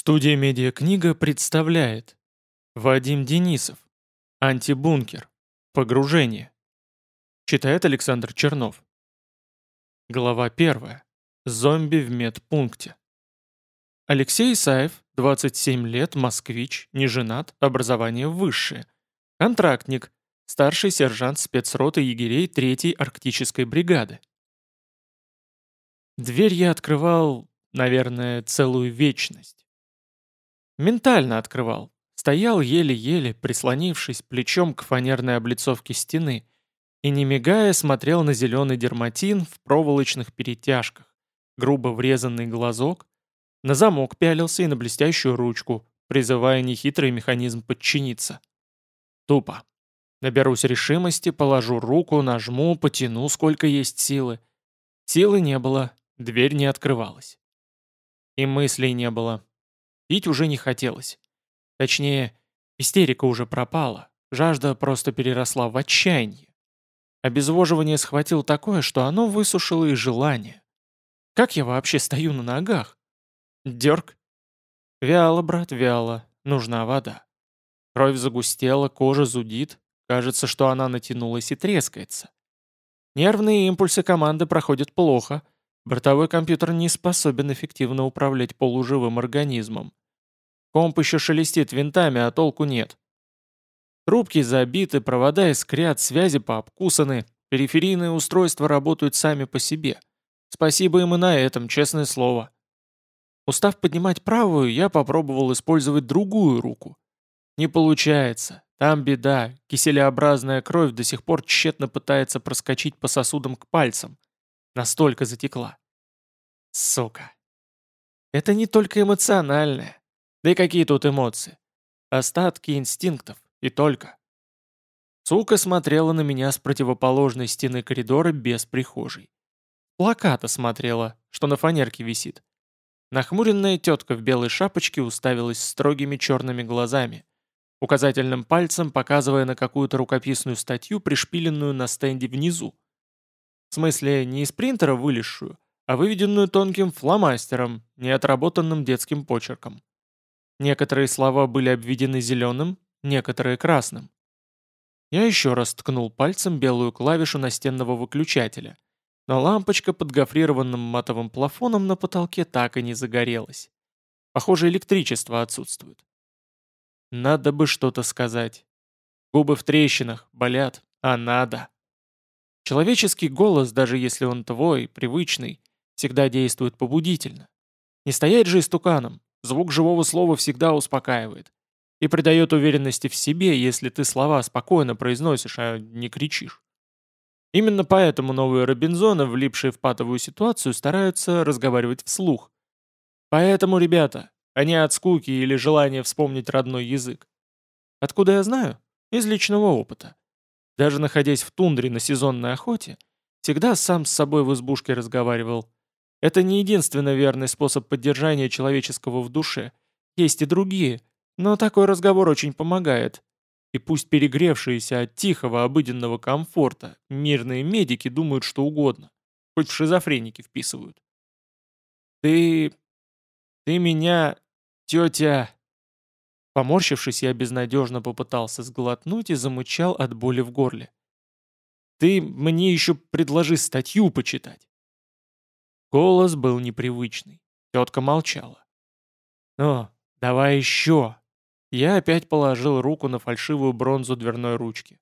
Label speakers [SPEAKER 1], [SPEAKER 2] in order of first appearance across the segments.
[SPEAKER 1] Студия «Медиакнига» представляет Вадим Денисов Антибункер. Погружение. Читает Александр Чернов. Глава 1. Зомби в медпункте. Алексей Исаев, 27 лет, москвич, не женат, образование высшее. Контрактник, старший сержант спецроты егерей 3-й арктической бригады. Дверь я открывал, наверное, целую вечность. Ментально открывал. Стоял еле-еле, прислонившись плечом к фанерной облицовке стены, и не мигая смотрел на зеленый дерматин в проволочных перетяжках, грубо врезанный глазок, на замок пялился и на блестящую ручку, призывая нехитрый механизм подчиниться. Тупо. Наберусь решимости, положу руку, нажму, потяну, сколько есть силы. Силы не было, дверь не открывалась. И мыслей не было. Пить уже не хотелось. Точнее, истерика уже пропала, жажда просто переросла в отчаяние. Обезвоживание схватил такое, что оно высушило и желание. Как я вообще стою на ногах? Дерг. Вяло, брат, вяло. Нужна вода. Кровь загустела, кожа зудит. Кажется, что она натянулась и трескается. Нервные импульсы команды проходят плохо. Бортовой компьютер не способен эффективно управлять полуживым организмом. Комп еще шелестит винтами, а толку нет. Трубки забиты, провода искрят, связи пообкусаны, периферийные устройства работают сами по себе. Спасибо им и на этом, честное слово. Устав поднимать правую, я попробовал использовать другую руку. Не получается. Там беда. Киселеобразная кровь до сих пор тщетно пытается проскочить по сосудам к пальцам. Настолько затекла. Сука. Это не только эмоциональное. Да и какие тут эмоции? Остатки инстинктов, и только. Сука смотрела на меня с противоположной стены коридора без прихожей. Плаката смотрела, что на фанерке висит. Нахмуренная тетка в белой шапочке уставилась строгими черными глазами, указательным пальцем показывая на какую-то рукописную статью, пришпиленную на стенде внизу. В смысле, не из принтера вылезшую, а выведенную тонким фломастером, неотработанным детским почерком. Некоторые слова были обведены зеленым, некоторые красным. Я еще раз ткнул пальцем белую клавишу настенного выключателя, но лампочка под гофрированным матовым плафоном на потолке так и не загорелась. Похоже, электричество отсутствует. Надо бы что-то сказать. Губы в трещинах, болят, а надо. Человеческий голос, даже если он твой, привычный, всегда действует побудительно. Не стоять же истуканом, Звук живого слова всегда успокаивает. И придает уверенности в себе, если ты слова спокойно произносишь, а не кричишь. Именно поэтому новые Робинзоны, влипшие в патовую ситуацию, стараются разговаривать вслух. Поэтому, ребята, а не от скуки или желания вспомнить родной язык. Откуда я знаю? Из личного опыта. Даже находясь в тундре на сезонной охоте, всегда сам с собой в избушке разговаривал. Это не единственный верный способ поддержания человеческого в душе. Есть и другие, но такой разговор очень помогает. И пусть перегревшиеся от тихого обыденного комфорта мирные медики думают что угодно, хоть в шизофреники вписывают. «Ты... ты меня... тетя...» Поморщившись, я безнадежно попытался сглотнуть и замычал от боли в горле. «Ты мне еще предложи статью почитать». Голос был непривычный. Тетка молчала. «Ну, давай еще!» Я опять положил руку на фальшивую бронзу дверной ручки.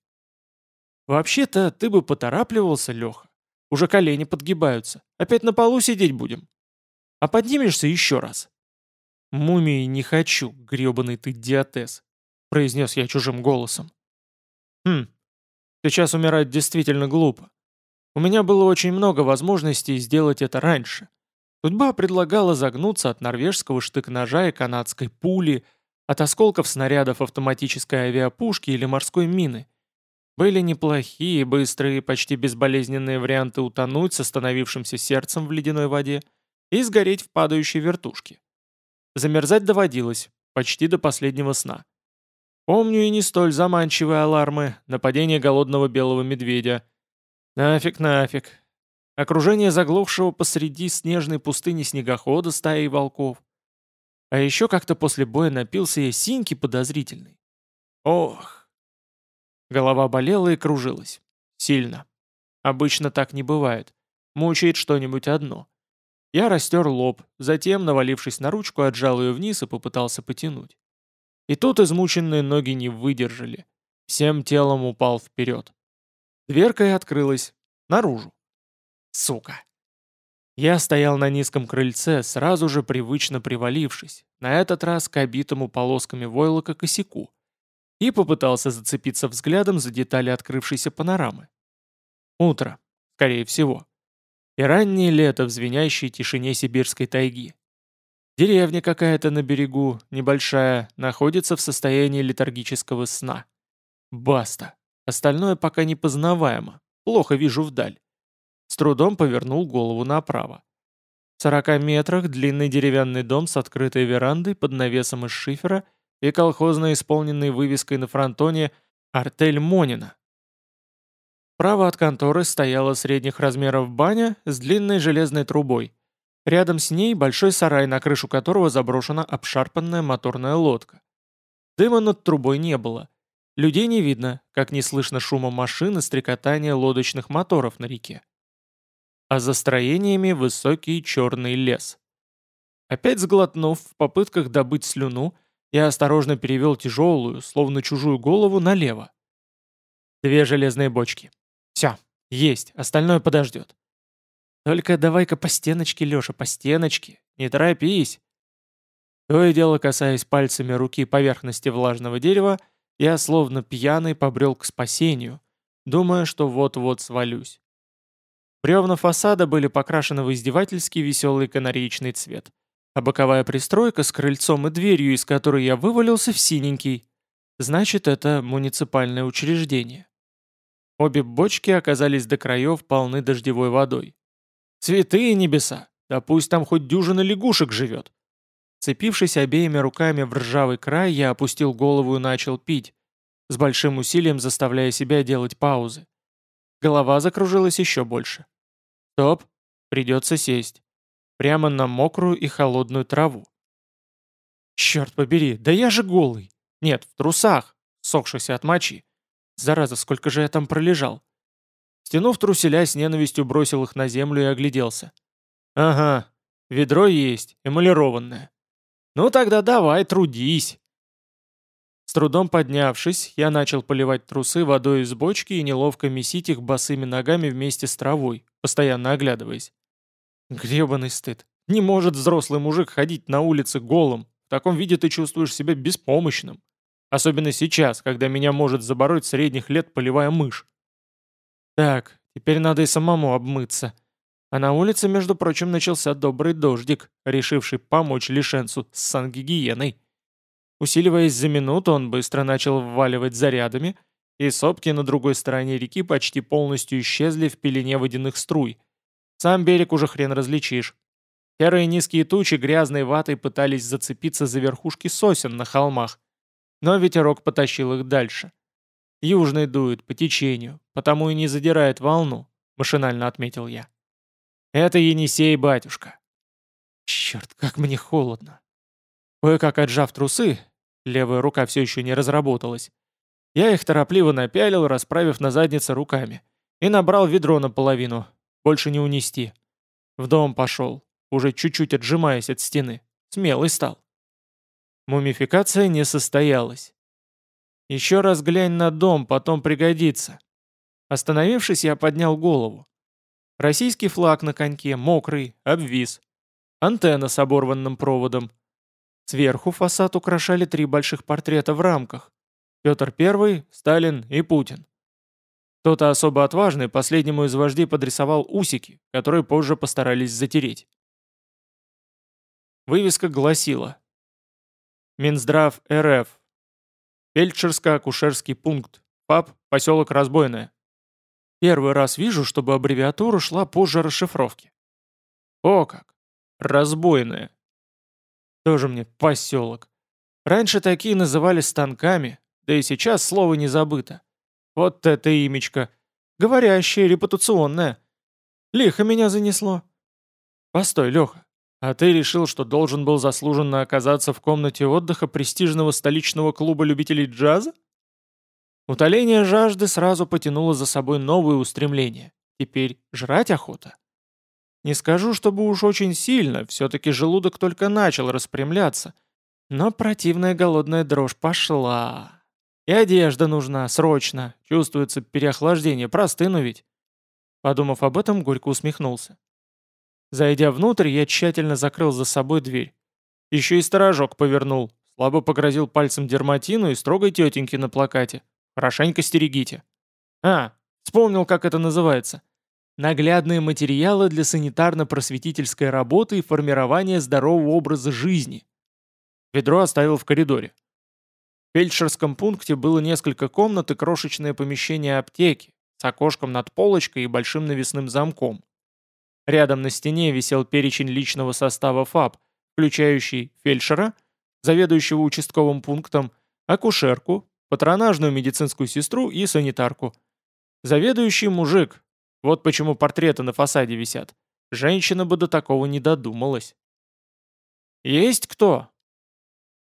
[SPEAKER 1] «Вообще-то ты бы поторапливался, Леха. Уже колени подгибаются. Опять на полу сидеть будем. А поднимешься еще раз?» «Мумии не хочу, гребаный ты диатез», — произнес я чужим голосом. «Хм, сейчас умирать действительно глупо. У меня было очень много возможностей сделать это раньше. Судьба предлагала загнуться от норвежского штык-ножа и канадской пули, от осколков снарядов автоматической авиапушки или морской мины. Были неплохие, быстрые, почти безболезненные варианты утонуть с остановившимся сердцем в ледяной воде и сгореть в падающей вертушке. Замерзать доводилось, почти до последнего сна. Помню и не столь заманчивые алармы, нападение голодного белого медведя – Нафиг, нафиг. Окружение заглохшего посреди снежной пустыни снегохода стаи волков. А еще как-то после боя напился я синьки подозрительный. Ох. Голова болела и кружилась. Сильно. Обычно так не бывает. Мучает что-нибудь одно. Я растер лоб, затем, навалившись на ручку, отжал ее вниз и попытался потянуть. И тут измученные ноги не выдержали. Всем телом упал вперед. Дверка и открылась. Наружу. Сука. Я стоял на низком крыльце, сразу же привычно привалившись, на этот раз к обитому полосками войлока косяку, и попытался зацепиться взглядом за детали открывшейся панорамы. Утро, скорее всего. И раннее лето в звенящей тишине сибирской тайги. Деревня какая-то на берегу, небольшая, находится в состоянии летаргического сна. Баста. Остальное пока не познаваемо. Плохо вижу вдаль. С трудом повернул голову направо. В сорока метрах длинный деревянный дом с открытой верандой под навесом из шифера и колхозно исполненной вывеской на фронтоне «Артель Монина». Право от конторы стояла средних размеров баня с длинной железной трубой. Рядом с ней большой сарай, на крышу которого заброшена обшарпанная моторная лодка. Дыма над трубой не было. Людей не видно, как не слышно шума машин и стрекотания лодочных моторов на реке а за строениями высокий черный лес. Опять сглотнув в попытках добыть слюну, я осторожно перевел тяжелую, словно чужую голову, налево. Две железные бочки. Все, есть, остальное подождет. Только давай-ка по стеночке, Леша, по стеночке, не торопись. То и дело, касаясь пальцами руки поверхности влажного дерева, я словно пьяный побрел к спасению, думая, что вот-вот свалюсь. Бревна фасада были покрашены в издевательский веселый канареечный цвет, а боковая пристройка с крыльцом и дверью, из которой я вывалился в синенький. Значит, это муниципальное учреждение. Обе бочки оказались до краев полны дождевой водой. Святые небеса! Да пусть там хоть дюжина лягушек живет. Цепившись обеими руками в ржавый край, я опустил голову и начал пить, с большим усилием заставляя себя делать паузы. Голова закружилась еще больше. Стоп, придется сесть. Прямо на мокрую и холодную траву. Черт побери, да я же голый. Нет, в трусах, сохшихся от мочи. Зараза, сколько же я там пролежал. Стянув труселя, с ненавистью бросил их на землю и огляделся. Ага, ведро есть, эмалированное. Ну тогда давай, трудись. С трудом поднявшись, я начал поливать трусы водой из бочки и неловко месить их босыми ногами вместе с травой, постоянно оглядываясь. Гребаный стыд. Не может взрослый мужик ходить на улице голым. В таком виде ты чувствуешь себя беспомощным. Особенно сейчас, когда меня может забороть средних лет полевая мышь. Так, теперь надо и самому обмыться. А на улице, между прочим, начался добрый дождик, решивший помочь лишенцу с сангигиеной. Усиливаясь за минуту, он быстро начал вваливать зарядами, и сопки на другой стороне реки почти полностью исчезли в пелене водяных струй. Сам берег уже хрен различишь. Серые низкие тучи грязной ватой пытались зацепиться за верхушки сосен на холмах, но ветерок потащил их дальше. Южный дует по течению, потому и не задирает волну, машинально отметил я. Это Енисей, батюшка. Черт, как мне холодно. Кое-как отжав трусы, левая рука все еще не разработалась, я их торопливо напялил, расправив на заднице руками. И набрал ведро наполовину. Больше не унести. В дом пошел, уже чуть-чуть отжимаясь от стены. Смелый стал. Мумификация не состоялась. Еще раз глянь на дом, потом пригодится. Остановившись, я поднял голову. Российский флаг на коньке, мокрый, обвис. Антенна с оборванным проводом. Сверху фасад украшали три больших портрета в рамках. Петр I, Сталин и Путин. Кто-то особо отважный последнему из вождей подрисовал усики, которые позже постарались затереть. Вывеска гласила Минздрав РФ. Фельдшерско-акушерский пункт. ПАП, поселок Разбойное. Первый раз вижу, чтобы аббревиатура шла позже расшифровки. О как! Разбойное. Тоже мне поселок. Раньше такие называли станками, да и сейчас слово не забыто. Вот это имечко. Говорящее, репутационное. Лихо меня занесло. Постой, Леха. А ты решил, что должен был заслуженно оказаться в комнате отдыха престижного столичного клуба любителей джаза? Утоление жажды сразу потянуло за собой новые устремления. Теперь жрать охота. Не скажу, чтобы уж очень сильно, все-таки желудок только начал распрямляться. Но противная голодная дрожь пошла. И одежда нужна, срочно. Чувствуется переохлаждение, простыну ведь. Подумав об этом, горько усмехнулся. Зайдя внутрь, я тщательно закрыл за собой дверь. Еще и сторожок повернул, слабо погрозил пальцем дерматину и строгой тетеньке на плакате. Хорошенько стерегите. А, вспомнил, как это называется. Наглядные материалы для санитарно-просветительской работы и формирования здорового образа жизни. Ведро оставил в коридоре. В фельдшерском пункте было несколько комнат и крошечное помещение аптеки, с окошком над полочкой и большим навесным замком. Рядом на стене висел перечень личного состава ФАП, включающий фельдшера, заведующего участковым пунктом, акушерку, патронажную медицинскую сестру и санитарку. Заведующий мужик. Вот почему портреты на фасаде висят. Женщина бы до такого не додумалась. «Есть кто?»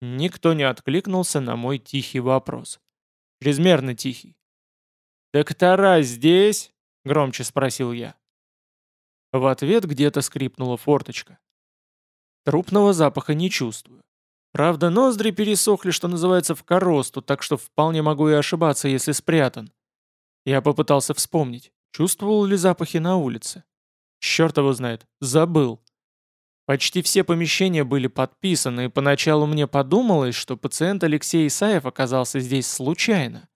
[SPEAKER 1] Никто не откликнулся на мой тихий вопрос. Чрезмерно тихий. «Доктора здесь?» — громче спросил я. В ответ где-то скрипнула форточка. Трупного запаха не чувствую. Правда, ноздри пересохли, что называется, в коросту, так что вполне могу и ошибаться, если спрятан. Я попытался вспомнить, чувствовал ли запахи на улице. Черт его знает, забыл. Почти все помещения были подписаны, и поначалу мне подумалось, что пациент Алексей Исаев оказался здесь случайно.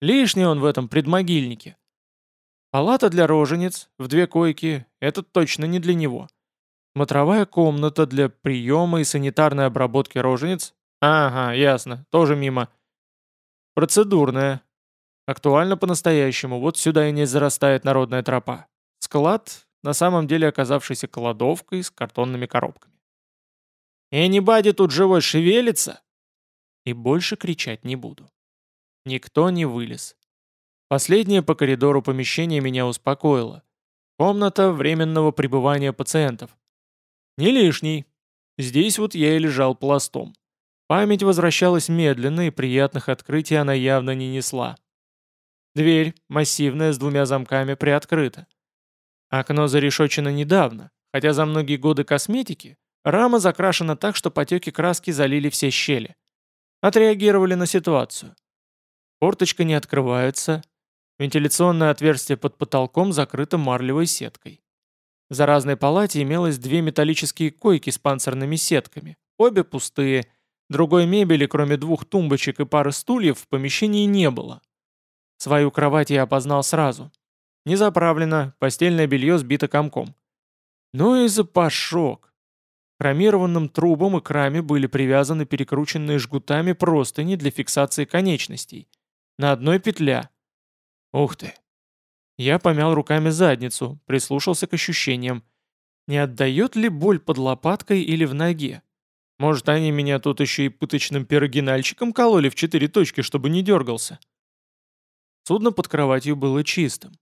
[SPEAKER 1] Лишний он в этом предмогильнике. Палата для рожениц, в две койки, это точно не для него. Смотровая комната для приема и санитарной обработки рожениц. Ага, ясно, тоже мимо. Процедурная. Актуально по-настоящему, вот сюда и не зарастает народная тропа. Склад, на самом деле оказавшийся кладовкой с картонными коробками. «Энибади тут живой шевелится?» И больше кричать не буду. Никто не вылез. Последнее по коридору помещение меня успокоило. Комната временного пребывания пациентов. Не лишний. Здесь вот я и лежал пластом. Память возвращалась медленно, и приятных открытий она явно не несла. Дверь, массивная, с двумя замками, приоткрыта. Окно зарешочено недавно, хотя за многие годы косметики рама закрашена так, что потеки краски залили все щели. Отреагировали на ситуацию. Форточка не открывается, вентиляционное отверстие под потолком закрыто марлевой сеткой. В заразной палате имелось две металлические койки с панцирными сетками, обе пустые, другой мебели, кроме двух тумбочек и пары стульев, в помещении не было. Свою кровать я опознал сразу. Не заправлено, постельное белье сбито комком. Ну и запашок. К хромированным трубам и краме были привязаны перекрученные жгутами простыни для фиксации конечностей. На одной петля. Ух ты. Я помял руками задницу, прислушался к ощущениям. Не отдает ли боль под лопаткой или в ноге? Может, они меня тут еще и пыточным пирогинальчиком кололи в четыре точки, чтобы не дергался? Судно под кроватью было чистым.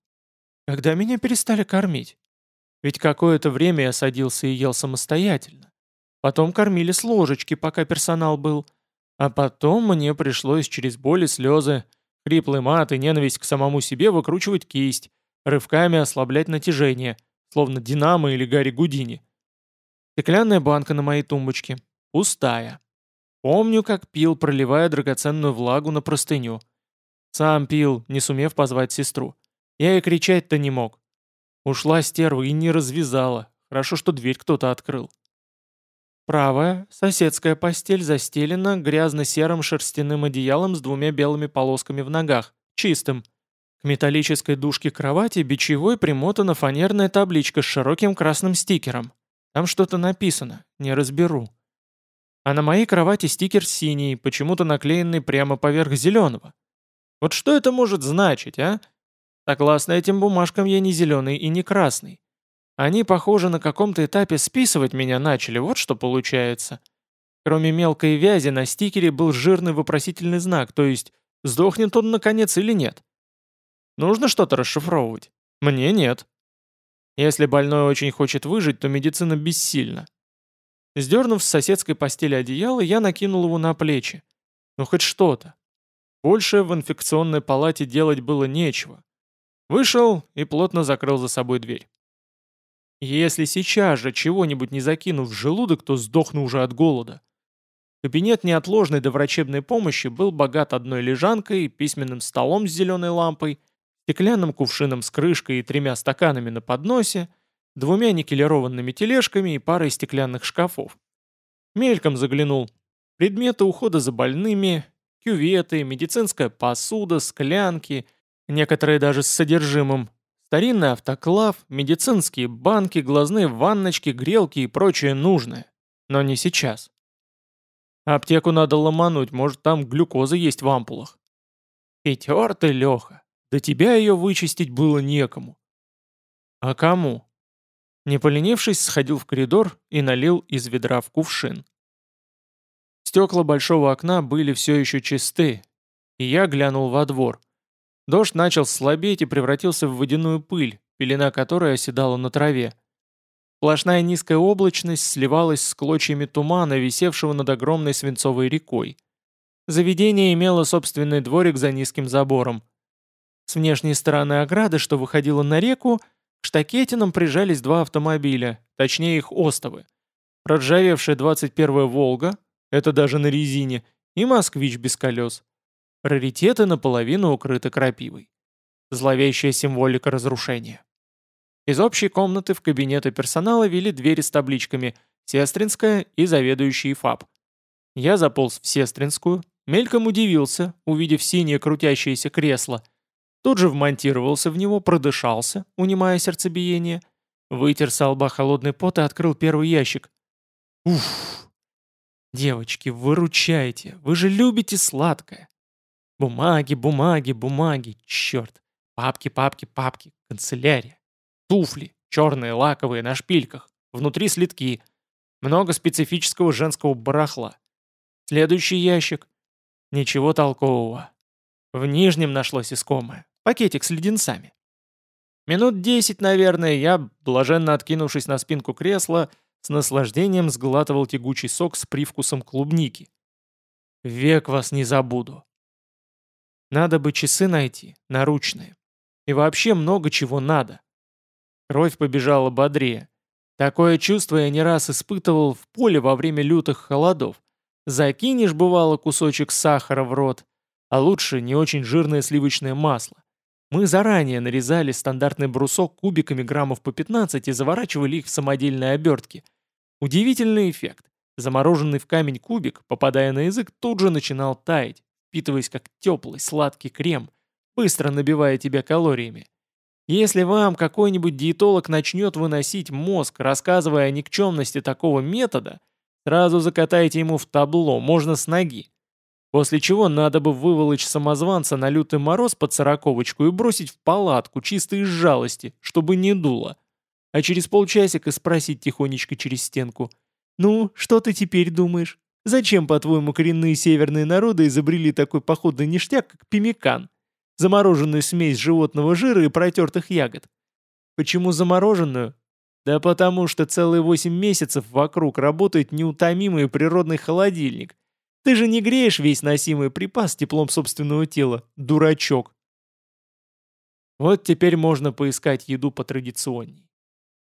[SPEAKER 1] Когда меня перестали кормить? Ведь какое-то время я садился и ел самостоятельно. Потом кормили с ложечки, пока персонал был. А потом мне пришлось через боль и слезы Хриплый мат и ненависть к самому себе выкручивать кисть, рывками ослаблять натяжение, словно Динамо или Гарри Гудини. Стеклянная банка на моей тумбочке. Пустая. Помню, как пил, проливая драгоценную влагу на простыню. Сам пил, не сумев позвать сестру. Я и кричать-то не мог. Ушла стерва и не развязала. Хорошо, что дверь кто-то открыл. Правая, соседская постель застелена грязно-серым шерстяным одеялом с двумя белыми полосками в ногах, чистым. К металлической дужке кровати бичевой примотана фанерная табличка с широким красным стикером. Там что-то написано, не разберу. А на моей кровати стикер синий, почему-то наклеенный прямо поверх зеленого. Вот что это может значить, а? Согласно этим бумажкам я не зеленый и не красный. Они, похоже, на каком-то этапе списывать меня начали, вот что получается. Кроме мелкой вязи на стикере был жирный вопросительный знак, то есть сдохнет он наконец или нет. Нужно что-то расшифровывать? Мне нет. Если больной очень хочет выжить, то медицина бессильна. Сдернув с соседской постели одеяло, я накинул его на плечи. Ну хоть что-то. Больше в инфекционной палате делать было нечего. Вышел и плотно закрыл за собой дверь. Если сейчас же чего-нибудь не закину в желудок, то сдохну уже от голода. Кабинет неотложной доврачебной помощи был богат одной лежанкой, письменным столом с зеленой лампой, стеклянным кувшином с крышкой и тремя стаканами на подносе, двумя никелированными тележками и парой стеклянных шкафов. Мельком заглянул. Предметы ухода за больными, кюветы, медицинская посуда, склянки, некоторые даже с содержимым, старинный автоклав, медицинские банки, глазные ванночки, грелки и прочее нужное. Но не сейчас. Аптеку надо ломануть, может там глюкоза есть в ампулах. Пятер ты, Леха, до тебя ее вычистить было некому. А кому? Не поленившись, сходил в коридор и налил из ведра в кувшин. Стекла большого окна были все еще чисты, и я глянул во двор. Дождь начал слабеть и превратился в водяную пыль, пелена которой оседала на траве. Сплошная низкая облачность сливалась с клочьями тумана, висевшего над огромной свинцовой рекой. Заведение имело собственный дворик за низким забором. С внешней стороны ограды, что выходило на реку, к штакетинам прижались два автомобиля, точнее их остовы. Проржавевшая 21-я «Волга», это даже на резине, и «Москвич» без колес. Раритеты наполовину укрыты крапивой. Зловещая символика разрушения. Из общей комнаты в кабинеты персонала вели двери с табличками «Сестринская» и «Заведующий ФАП». Я заполз в Сестринскую, мельком удивился, увидев синее крутящееся кресло. Тут же вмонтировался в него, продышался, унимая сердцебиение, вытер со лба холодный пот и открыл первый ящик. Уф! Девочки, выручайте, вы же любите сладкое. Бумаги, бумаги, бумаги, черт. Папки, папки, папки, канцелярия. Туфли, черные, лаковые, на шпильках. Внутри слитки. Много специфического женского барахла. Следующий ящик. Ничего толкового. В нижнем нашлось искомое. Пакетик с леденцами. Минут десять, наверное, я, блаженно откинувшись на спинку кресла, с наслаждением сглатывал тягучий сок с привкусом клубники. Век вас не забуду. Надо бы часы найти, наручные. И вообще много чего надо. Кровь побежала бодрее. Такое чувство я не раз испытывал в поле во время лютых холодов. Закинешь, бывало, кусочек сахара в рот, а лучше не очень жирное сливочное масло. Мы заранее нарезали стандартный брусок кубиками граммов по 15 и заворачивали их в самодельные обертки. Удивительный эффект. Замороженный в камень кубик, попадая на язык, тут же начинал таять, впитываясь как теплый сладкий крем, быстро набивая тебя калориями. Если вам какой-нибудь диетолог начнет выносить мозг, рассказывая о никчемности такого метода, сразу закатайте ему в табло, можно с ноги. После чего надо бы выволочь самозванца на лютый мороз под сороковочку и бросить в палатку чисто из жалости, чтобы не дуло. А через полчасика спросить тихонечко через стенку. «Ну, что ты теперь думаешь? Зачем, по-твоему, коренные северные народы изобрели такой походный ништяк, как пимикан?» Замороженную смесь животного жира и протертых ягод. Почему замороженную? Да потому что целые 8 месяцев вокруг работает неутомимый природный холодильник. Ты же не греешь весь носимый припас теплом собственного тела, дурачок. Вот теперь можно поискать еду потрадиционней.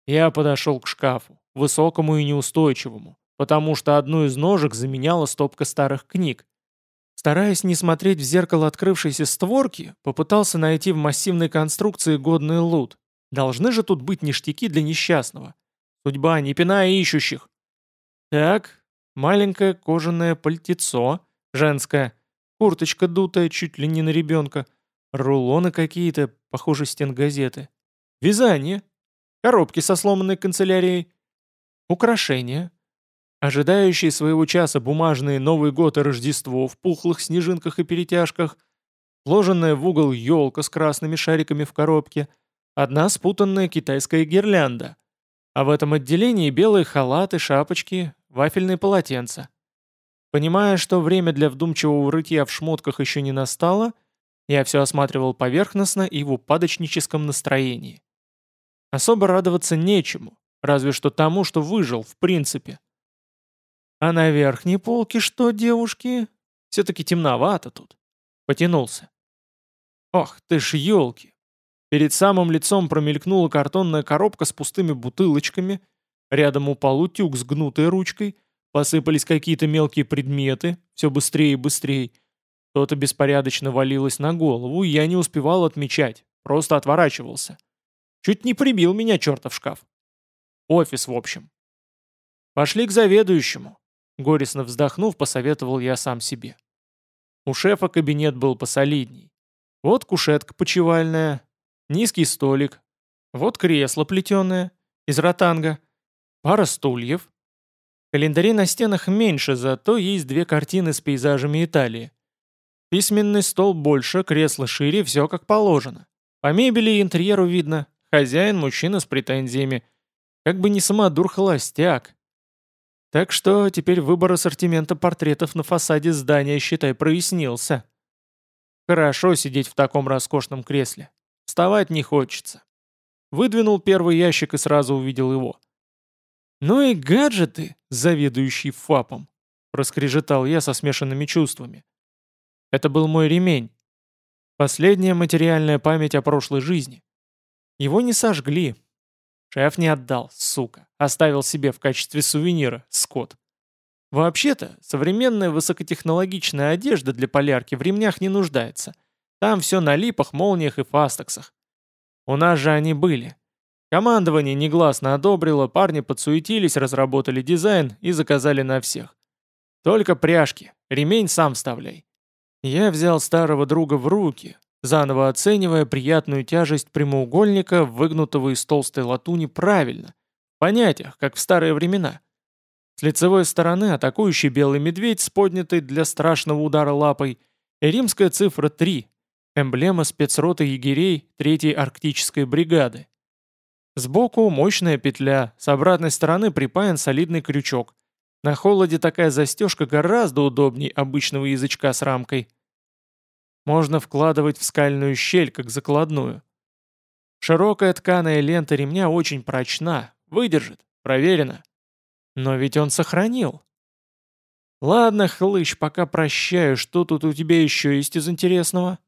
[SPEAKER 1] Я подошел к шкафу, высокому и неустойчивому, потому что одну из ножек заменяла стопка старых книг, Стараясь не смотреть в зеркало открывшейся створки, попытался найти в массивной конструкции годный лут. Должны же тут быть ништяки для несчастного. Судьба, не пиная ищущих. Так, маленькое кожаное пальтецо, женское, курточка дутая, чуть ли не на ребенка, рулоны какие-то, похоже, стенгазеты, вязание, коробки со сломанной канцелярией, украшения, Ожидающие своего часа бумажные Новый год и Рождество в пухлых снежинках и перетяжках, сложенная в угол елка с красными шариками в коробке, одна спутанная китайская гирлянда, а в этом отделении белые халаты, шапочки, вафельные полотенца. Понимая, что время для вдумчивого рытья в шмотках еще не настало, я все осматривал поверхностно и в упадочническом настроении. Особо радоваться нечему, разве что тому, что выжил в принципе. А на верхней полке что, девушки? Все-таки темновато тут. Потянулся. Ох, ты ж елки. Перед самым лицом промелькнула картонная коробка с пустыми бутылочками, рядом упал утюг с гнутой ручкой, посыпались какие-то мелкие предметы, все быстрее и быстрее. Что-то беспорядочно валилось на голову, и я не успевал отмечать, просто отворачивался. Чуть не прибил меня чертов шкаф. Офис, в общем. Пошли к заведующему. Горестно вздохнув, посоветовал я сам себе. У шефа кабинет был посолидней. Вот кушетка почевальная, низкий столик, вот кресло плетеное, из ротанга, пара стульев. Календари на стенах меньше, зато есть две картины с пейзажами Италии. Письменный стол больше, кресло шире, все как положено. По мебели и интерьеру видно, хозяин мужчина с претензиями. Как бы не самодур-холостяк. Так что теперь выбор ассортимента портретов на фасаде здания, считай, прояснился. Хорошо сидеть в таком роскошном кресле. Вставать не хочется. Выдвинул первый ящик и сразу увидел его. «Ну и гаджеты, заведующий ФАПом!» — раскрежетал я со смешанными чувствами. Это был мой ремень. Последняя материальная память о прошлой жизни. Его не сожгли. Шеф не отдал, сука. Оставил себе в качестве сувенира, скот. Вообще-то, современная высокотехнологичная одежда для полярки в ремнях не нуждается. Там все на липах, молниях и фастексах. У нас же они были. Командование негласно одобрило, парни подсуетились, разработали дизайн и заказали на всех. Только пряжки, ремень сам вставляй. Я взял старого друга в руки, заново оценивая приятную тяжесть прямоугольника, выгнутого из толстой латуни правильно, в понятиях, как в старые времена. С лицевой стороны атакующий белый медведь с поднятой для страшного удара лапой и римская цифра 3, эмблема спецроты егерей 3-й арктической бригады. Сбоку мощная петля, с обратной стороны припаян солидный крючок, на холоде такая застежка гораздо удобней обычного язычка с рамкой. Можно вкладывать в скальную щель, как закладную. Широкая тканая лента ремня очень прочна, выдержит, проверено. Но ведь он сохранил. Ладно, хлыщ, пока прощаю, что тут у тебя еще есть из интересного?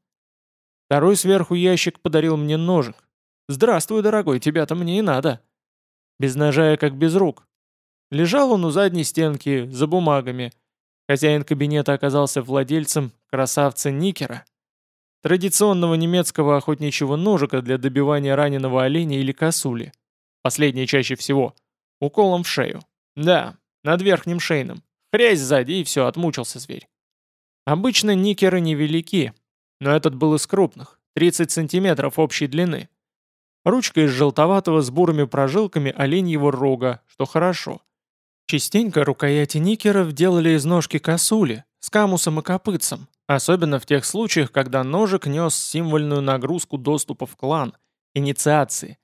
[SPEAKER 1] Второй сверху ящик подарил мне ножик. Здравствуй, дорогой, тебя-то мне и надо. Без ножа я как без рук. Лежал он у задней стенки, за бумагами. Хозяин кабинета оказался владельцем красавца Никера, традиционного немецкого охотничьего ножика для добивания раненого оленя или косули. Последнее чаще всего. Уколом в шею. Да, над верхним шейным. Хрясь сзади, и все, отмучился зверь. Обычно никеры невелики, но этот был из крупных, 30 сантиметров общей длины. Ручка из желтоватого с бурыми прожилками оленьего рога, что хорошо. Частенько рукояти никеров делали из ножки косули, с камусом и копытцем, особенно в тех случаях, когда ножик нес символьную нагрузку доступа в клан, инициации.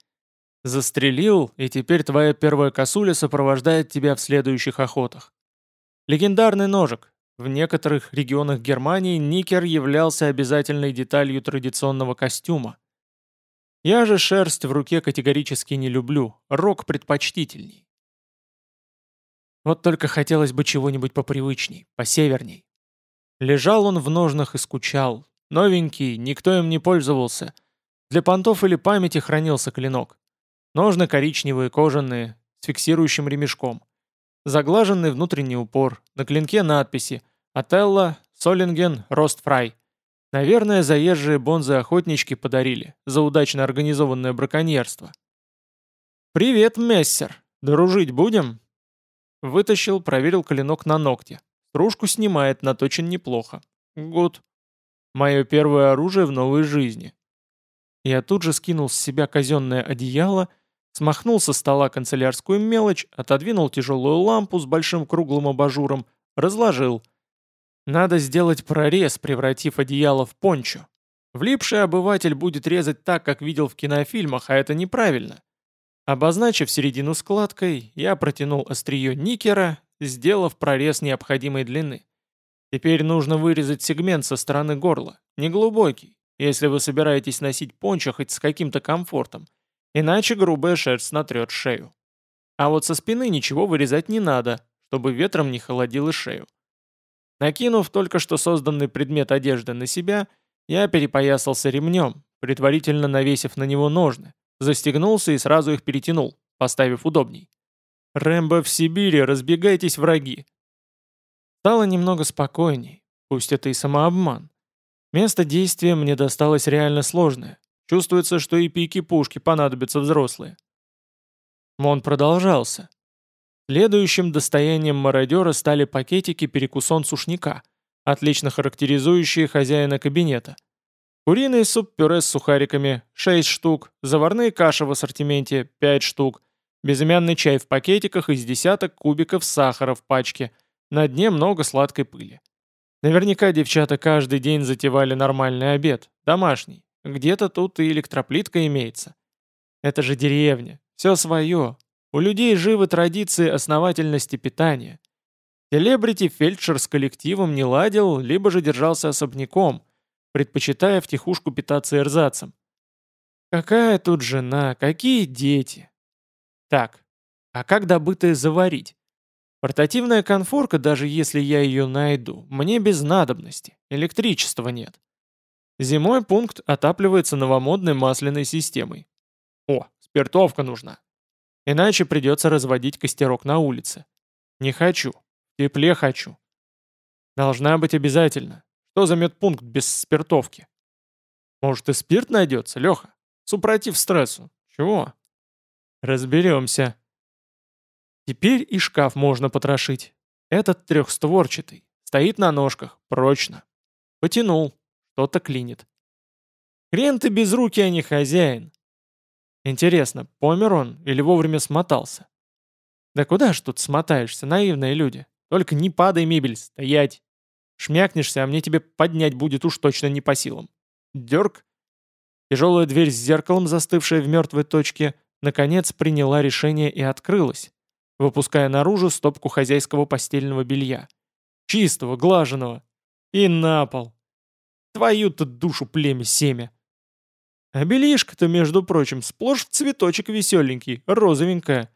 [SPEAKER 1] Застрелил, и теперь твоя первая косуля сопровождает тебя в следующих охотах. Легендарный ножик. В некоторых регионах Германии никер являлся обязательной деталью традиционного костюма. Я же шерсть в руке категорически не люблю, рог предпочтительней. Вот только хотелось бы чего-нибудь попривычней, посеверней. Лежал он в ножнах и скучал. Новенький, никто им не пользовался. Для понтов или памяти хранился клинок. Ножны коричневые, кожаные, с фиксирующим ремешком. Заглаженный внутренний упор, на клинке надписи «Отелло», «Солинген», «Ростфрай». Наверное, заезжие бонзы-охотнички подарили за удачно организованное браконьерство. «Привет, мессер! Дружить будем?» Вытащил, проверил клинок на ногте. Стружку снимает, наточен неплохо. Гуд. Мое первое оружие в новой жизни. Я тут же скинул с себя казенное одеяло, смахнул со стола канцелярскую мелочь, отодвинул тяжелую лампу с большим круглым абажуром, разложил. Надо сделать прорез, превратив одеяло в пончо. Влипший обыватель будет резать так, как видел в кинофильмах, а это неправильно. Обозначив середину складкой, я протянул острие никера, сделав прорез необходимой длины. Теперь нужно вырезать сегмент со стороны горла, неглубокий, если вы собираетесь носить пончо хоть с каким-то комфортом, иначе грубая шерсть натрет шею. А вот со спины ничего вырезать не надо, чтобы ветром не холодило шею. Накинув только что созданный предмет одежды на себя, я перепоясался ремнем, предварительно навесив на него ножны, застегнулся и сразу их перетянул, поставив удобней. «Рэмбо в Сибири, разбегайтесь, враги!» Стало немного спокойней, пусть это и самообман. Место действия мне досталось реально сложное. Чувствуется, что и пики пушки понадобятся взрослые. Мон продолжался. Следующим достоянием мародера стали пакетики перекусон сушняка, отлично характеризующие хозяина кабинета. Куриный суп-пюре с сухариками – 6 штук, заварные каши в ассортименте – 5 штук, безымянный чай в пакетиках из десяток кубиков сахара в пачке, на дне много сладкой пыли. Наверняка девчата каждый день затевали нормальный обед, домашний. Где-то тут и электроплитка имеется. Это же деревня, все свое. У людей живы традиции основательности питания. Селебрити-фельдшер с коллективом не ладил, либо же держался особняком, предпочитая втихушку питаться эрзацем. Какая тут жена, какие дети? Так, а как добытое заварить? Портативная конфорка, даже если я ее найду, мне без надобности, электричества нет. Зимой пункт отапливается новомодной масляной системой. О, спиртовка нужна. Иначе придется разводить костерок на улице. Не хочу. В тепле хочу. Должна быть обязательно. Что за медпункт без спиртовки? Может и спирт найдется, Леха? Супротив стрессу. Чего? Разберемся. Теперь и шкаф можно потрошить. Этот трехстворчатый. Стоит на ножках. Прочно. Потянул. Что-то клинит. Хрен ты без руки, а не хозяин. Интересно, помер он или вовремя смотался? Да куда ж тут смотаешься, наивные люди? Только не падай, мебель, стоять. Шмякнешься, а мне тебе поднять будет уж точно не по силам. Дерг. Тяжелая дверь с зеркалом, застывшая в мертвой точке, наконец приняла решение и открылась выпуская наружу стопку хозяйского постельного белья. Чистого, глаженного. И на пол. Твою-то душу племя семя. А бельишко-то, между прочим, сплошь в цветочек веселенький, розовенькая.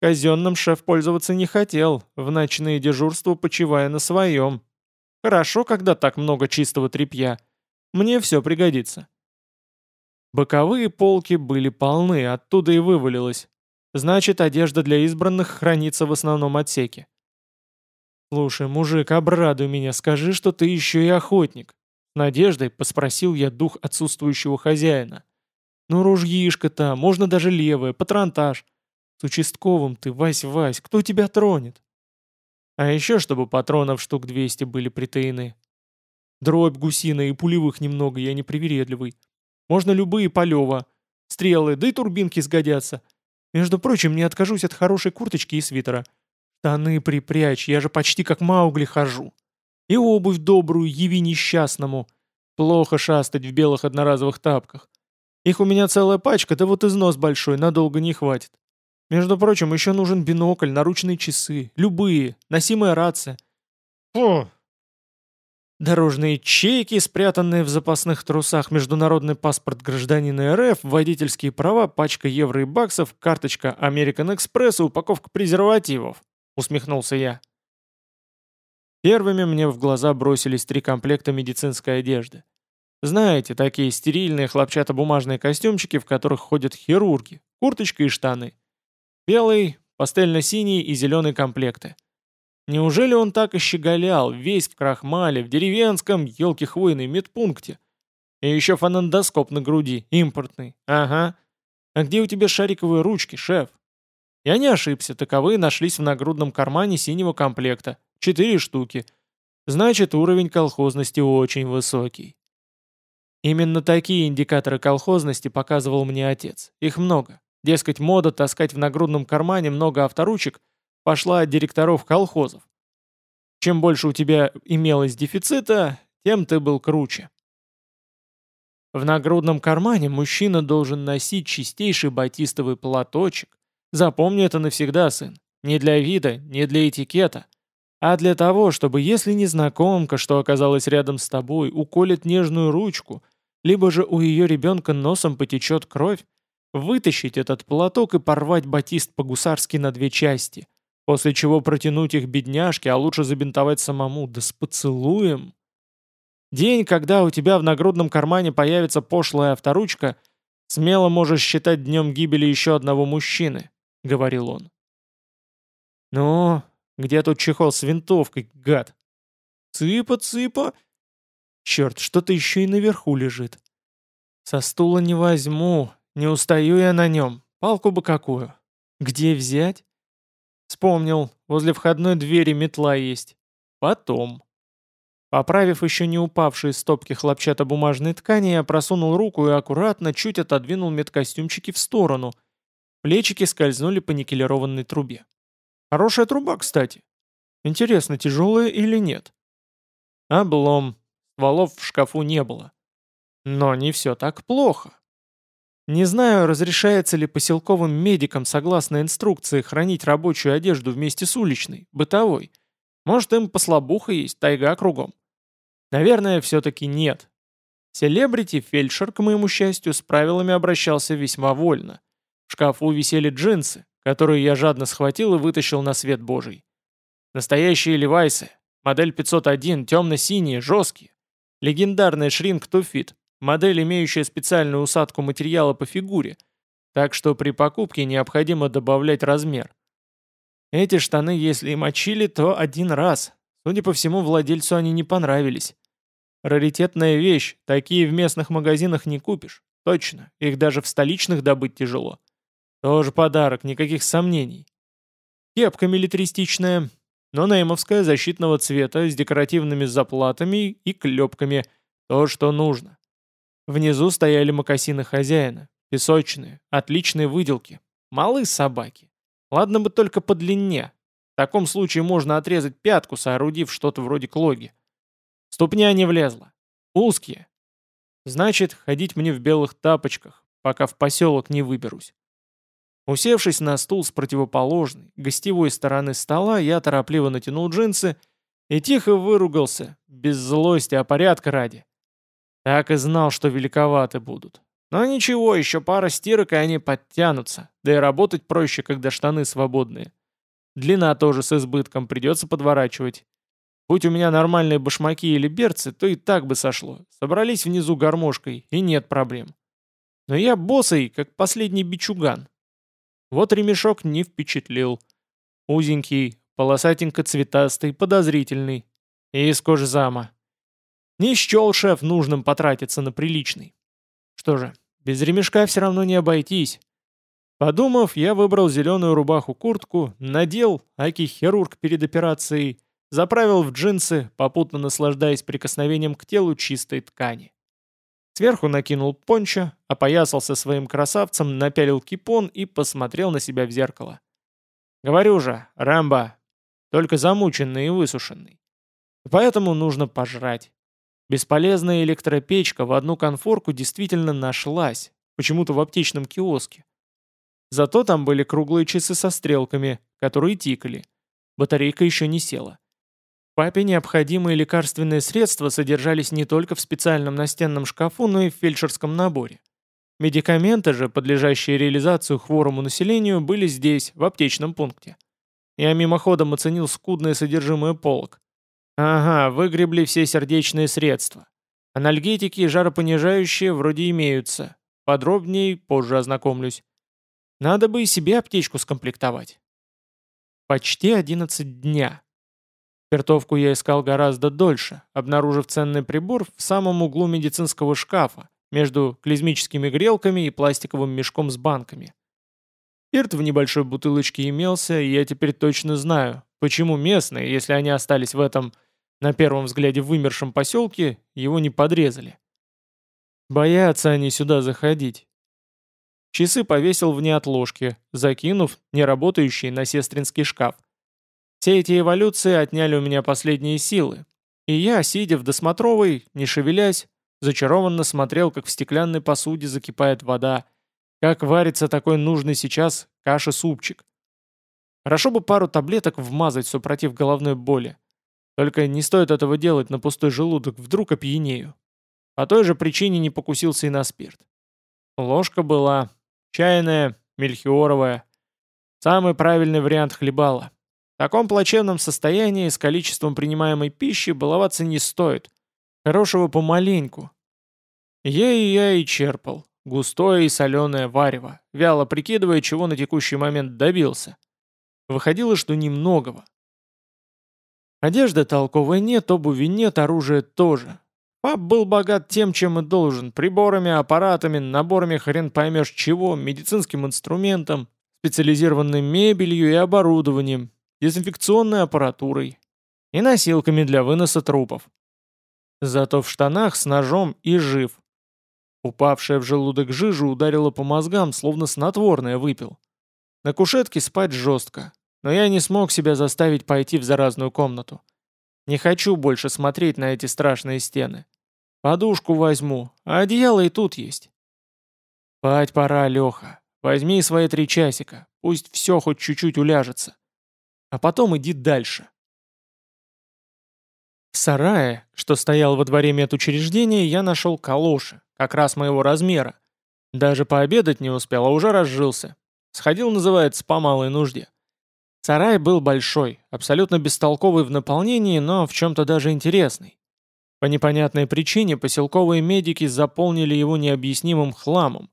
[SPEAKER 1] Казенным шеф пользоваться не хотел, в ночные дежурства почивая на своем. Хорошо, когда так много чистого тряпья. Мне все пригодится. Боковые полки были полны, оттуда и вывалилось. Значит, одежда для избранных хранится в основном отсеке. «Слушай, мужик, обрадуй меня, скажи, что ты еще и охотник». надеждой поспросил я дух отсутствующего хозяина. «Ну, ружьишко-то, можно даже левое, патронтаж. С участковым ты, Вась-Вась, кто тебя тронет?» А еще, чтобы патронов штук 200 были притаены. Дробь гусиная и пулевых немного, я не привередливый. Можно любые полева. Стрелы, да и турбинки сгодятся. Между прочим, не откажусь от хорошей курточки и свитера. Штаны припрячь, я же почти как Маугли хожу. И обувь добрую яви несчастному. Плохо шастать в белых одноразовых тапках. Их у меня целая пачка, да вот износ большой, надолго не хватит. Между прочим, еще нужен бинокль, наручные часы, любые, носимая рация. Фу, Дорожные чеки, спрятанные в запасных трусах, международный паспорт гражданина РФ, водительские права, пачка евро и баксов, карточка American Express и упаковка презервативов. Усмехнулся я. Первыми мне в глаза бросились три комплекта медицинской одежды. Знаете, такие стерильные хлопчатобумажные костюмчики, в которых ходят хирурги, курточка и штаны. Белый, пастельно-синий и зеленый комплекты. Неужели он так и щеголял, весь в крахмале, в деревенском, елки-хвойной медпункте? И еще фонендоскоп на груди, импортный. Ага. А где у тебя шариковые ручки, шеф? Я не ошибся, таковые нашлись в нагрудном кармане синего комплекта. Четыре штуки. Значит, уровень колхозности очень высокий. Именно такие индикаторы колхозности показывал мне отец. Их много. Дескать, мода таскать в нагрудном кармане много авторучек пошла от директоров колхозов. Чем больше у тебя имелось дефицита, тем ты был круче. В нагрудном кармане мужчина должен носить чистейший батистовый платочек. Запомни это навсегда, сын. Не для вида, не для этикета, а для того, чтобы если незнакомка, что оказалась рядом с тобой, уколет нежную ручку, либо же у ее ребенка носом потечет кровь, вытащить этот платок и порвать батист по-гусарски на две части, После чего протянуть их бедняжке, а лучше забинтовать самому, да с поцелуем. День, когда у тебя в нагрудном кармане появится пошлая авторучка, смело можешь считать днем гибели еще одного мужчины, — говорил он. «Ну, где тут чехол с винтовкой, гад?» «Цыпа, цыпа!» «Черт, что-то еще и наверху лежит!» «Со стула не возьму, не устаю я на нем, палку бы какую!» «Где взять?» «Вспомнил, возле входной двери метла есть. Потом...» Поправив еще не упавшие стопки хлопчатобумажной ткани, я просунул руку и аккуратно чуть отодвинул медкостюмчики в сторону. Плечики скользнули по никелированной трубе. Хорошая труба, кстати. Интересно, тяжелая или нет? Облом. Стволов в шкафу не было. Но не все так плохо. Не знаю, разрешается ли поселковым медикам согласно инструкции хранить рабочую одежду вместе с уличной, бытовой. Может, им послабуха есть, тайга кругом. Наверное, все-таки нет. Селебрити-фельдшер, к моему счастью, с правилами обращался весьма вольно. В шкафу висели джинсы, которые я жадно схватил и вытащил на свет божий. Настоящие левайсы, модель 501, темно-синие, жесткие. Shrink to Fit, модель, имеющая специальную усадку материала по фигуре, так что при покупке необходимо добавлять размер. Эти штаны, если и мочили, то один раз. Судя по всему, владельцу они не понравились. Раритетная вещь, такие в местных магазинах не купишь. Точно, их даже в столичных добыть тяжело. Тоже подарок, никаких сомнений. Кепка милитаристичная, но неймовская защитного цвета с декоративными заплатами и клепками. То, что нужно. Внизу стояли мокасины хозяина. Песочные, отличные выделки. Малые собаки. Ладно бы только по длине. В таком случае можно отрезать пятку, соорудив что-то вроде клоги. Ступня не влезла. Узкие. Значит, ходить мне в белых тапочках, пока в поселок не выберусь. Усевшись на стул с противоположной, гостевой стороны стола, я торопливо натянул джинсы и тихо выругался, без злости, а порядка ради. Так и знал, что великоваты будут. Но ничего, еще пара стирок, и они подтянутся. Да и работать проще, когда штаны свободные. Длина тоже с избытком, придется подворачивать. Будь у меня нормальные башмаки или берцы, то и так бы сошло. Собрались внизу гармошкой, и нет проблем. Но я босый, как последний бичуган. Вот ремешок не впечатлил. Узенький, полосатенько-цветастый, подозрительный. И из кожзама. Не счел шеф нужным потратиться на приличный. Что же, без ремешка все равно не обойтись. Подумав, я выбрал зеленую рубаху-куртку, надел, аки хирург перед операцией, заправил в джинсы, попутно наслаждаясь прикосновением к телу чистой ткани. Сверху накинул пончо, опоясался своим красавцем, напялил кипон и посмотрел на себя в зеркало. Говорю же, Рэмбо, только замученный и высушенный. Поэтому нужно пожрать. Бесполезная электропечка в одну конфорку действительно нашлась, почему-то в аптечном киоске. Зато там были круглые часы со стрелками, которые тикали. Батарейка еще не села. Папе необходимые лекарственные средства содержались не только в специальном настенном шкафу, но и в фельдшерском наборе. Медикаменты же, подлежащие реализацию хворому населению, были здесь, в аптечном пункте. Я мимоходом оценил скудное содержимое полок. Ага, выгребли все сердечные средства. Анальгетики и жаропонижающие вроде имеются. Подробнее позже ознакомлюсь. Надо бы и себе аптечку скомплектовать. Почти 11 дня. Спиртовку я искал гораздо дольше, обнаружив ценный прибор в самом углу медицинского шкафа, между клизмическими грелками и пластиковым мешком с банками. Спирт в небольшой бутылочке имелся, и я теперь точно знаю, почему местные, если они остались в этом на первом взгляде в вымершем поселке его не подрезали. Боятся они сюда заходить. Часы повесил в неотложке, закинув неработающий на сестринский шкаф. Все эти эволюции отняли у меня последние силы, и я, сидя в досмотровой, не шевелясь, зачарованно смотрел, как в стеклянной посуде закипает вода, как варится такой нужный сейчас каша-супчик. Хорошо бы пару таблеток вмазать, супротив головной боли. Только не стоит этого делать на пустой желудок, вдруг опьянею. По той же причине не покусился и на спирт. Ложка была. Чайная, мельхиоровая. Самый правильный вариант хлебала. В таком плачевном состоянии с количеством принимаемой пищи баловаться не стоит. Хорошего помаленьку. И я и черпал. Густое и соленое варево, вяло прикидывая, чего на текущий момент добился. Выходило, что немногого. Одежды толковой нет, обуви нет, оружия тоже. Пап был богат тем, чем и должен. Приборами, аппаратами, наборами хрен поймешь чего, медицинским инструментом, специализированной мебелью и оборудованием, дезинфекционной аппаратурой и носилками для выноса трупов. Зато в штанах с ножом и жив. Упавшая в желудок жижа ударила по мозгам, словно снотворное выпил. На кушетке спать жестко, но я не смог себя заставить пойти в заразную комнату. Не хочу больше смотреть на эти страшные стены. Подушку возьму, а одеяло и тут есть. Спать пора, Леха. Возьми свои три часика, пусть все хоть чуть-чуть уляжется. А потом иди дальше. В сарае, что стоял во дворе медучреждения, я нашел калоши, как раз моего размера. Даже пообедать не успел, а уже разжился. Сходил, называется, по малой нужде. Сарай был большой, абсолютно бестолковый в наполнении, но в чем-то даже интересный. По непонятной причине поселковые медики заполнили его необъяснимым хламом.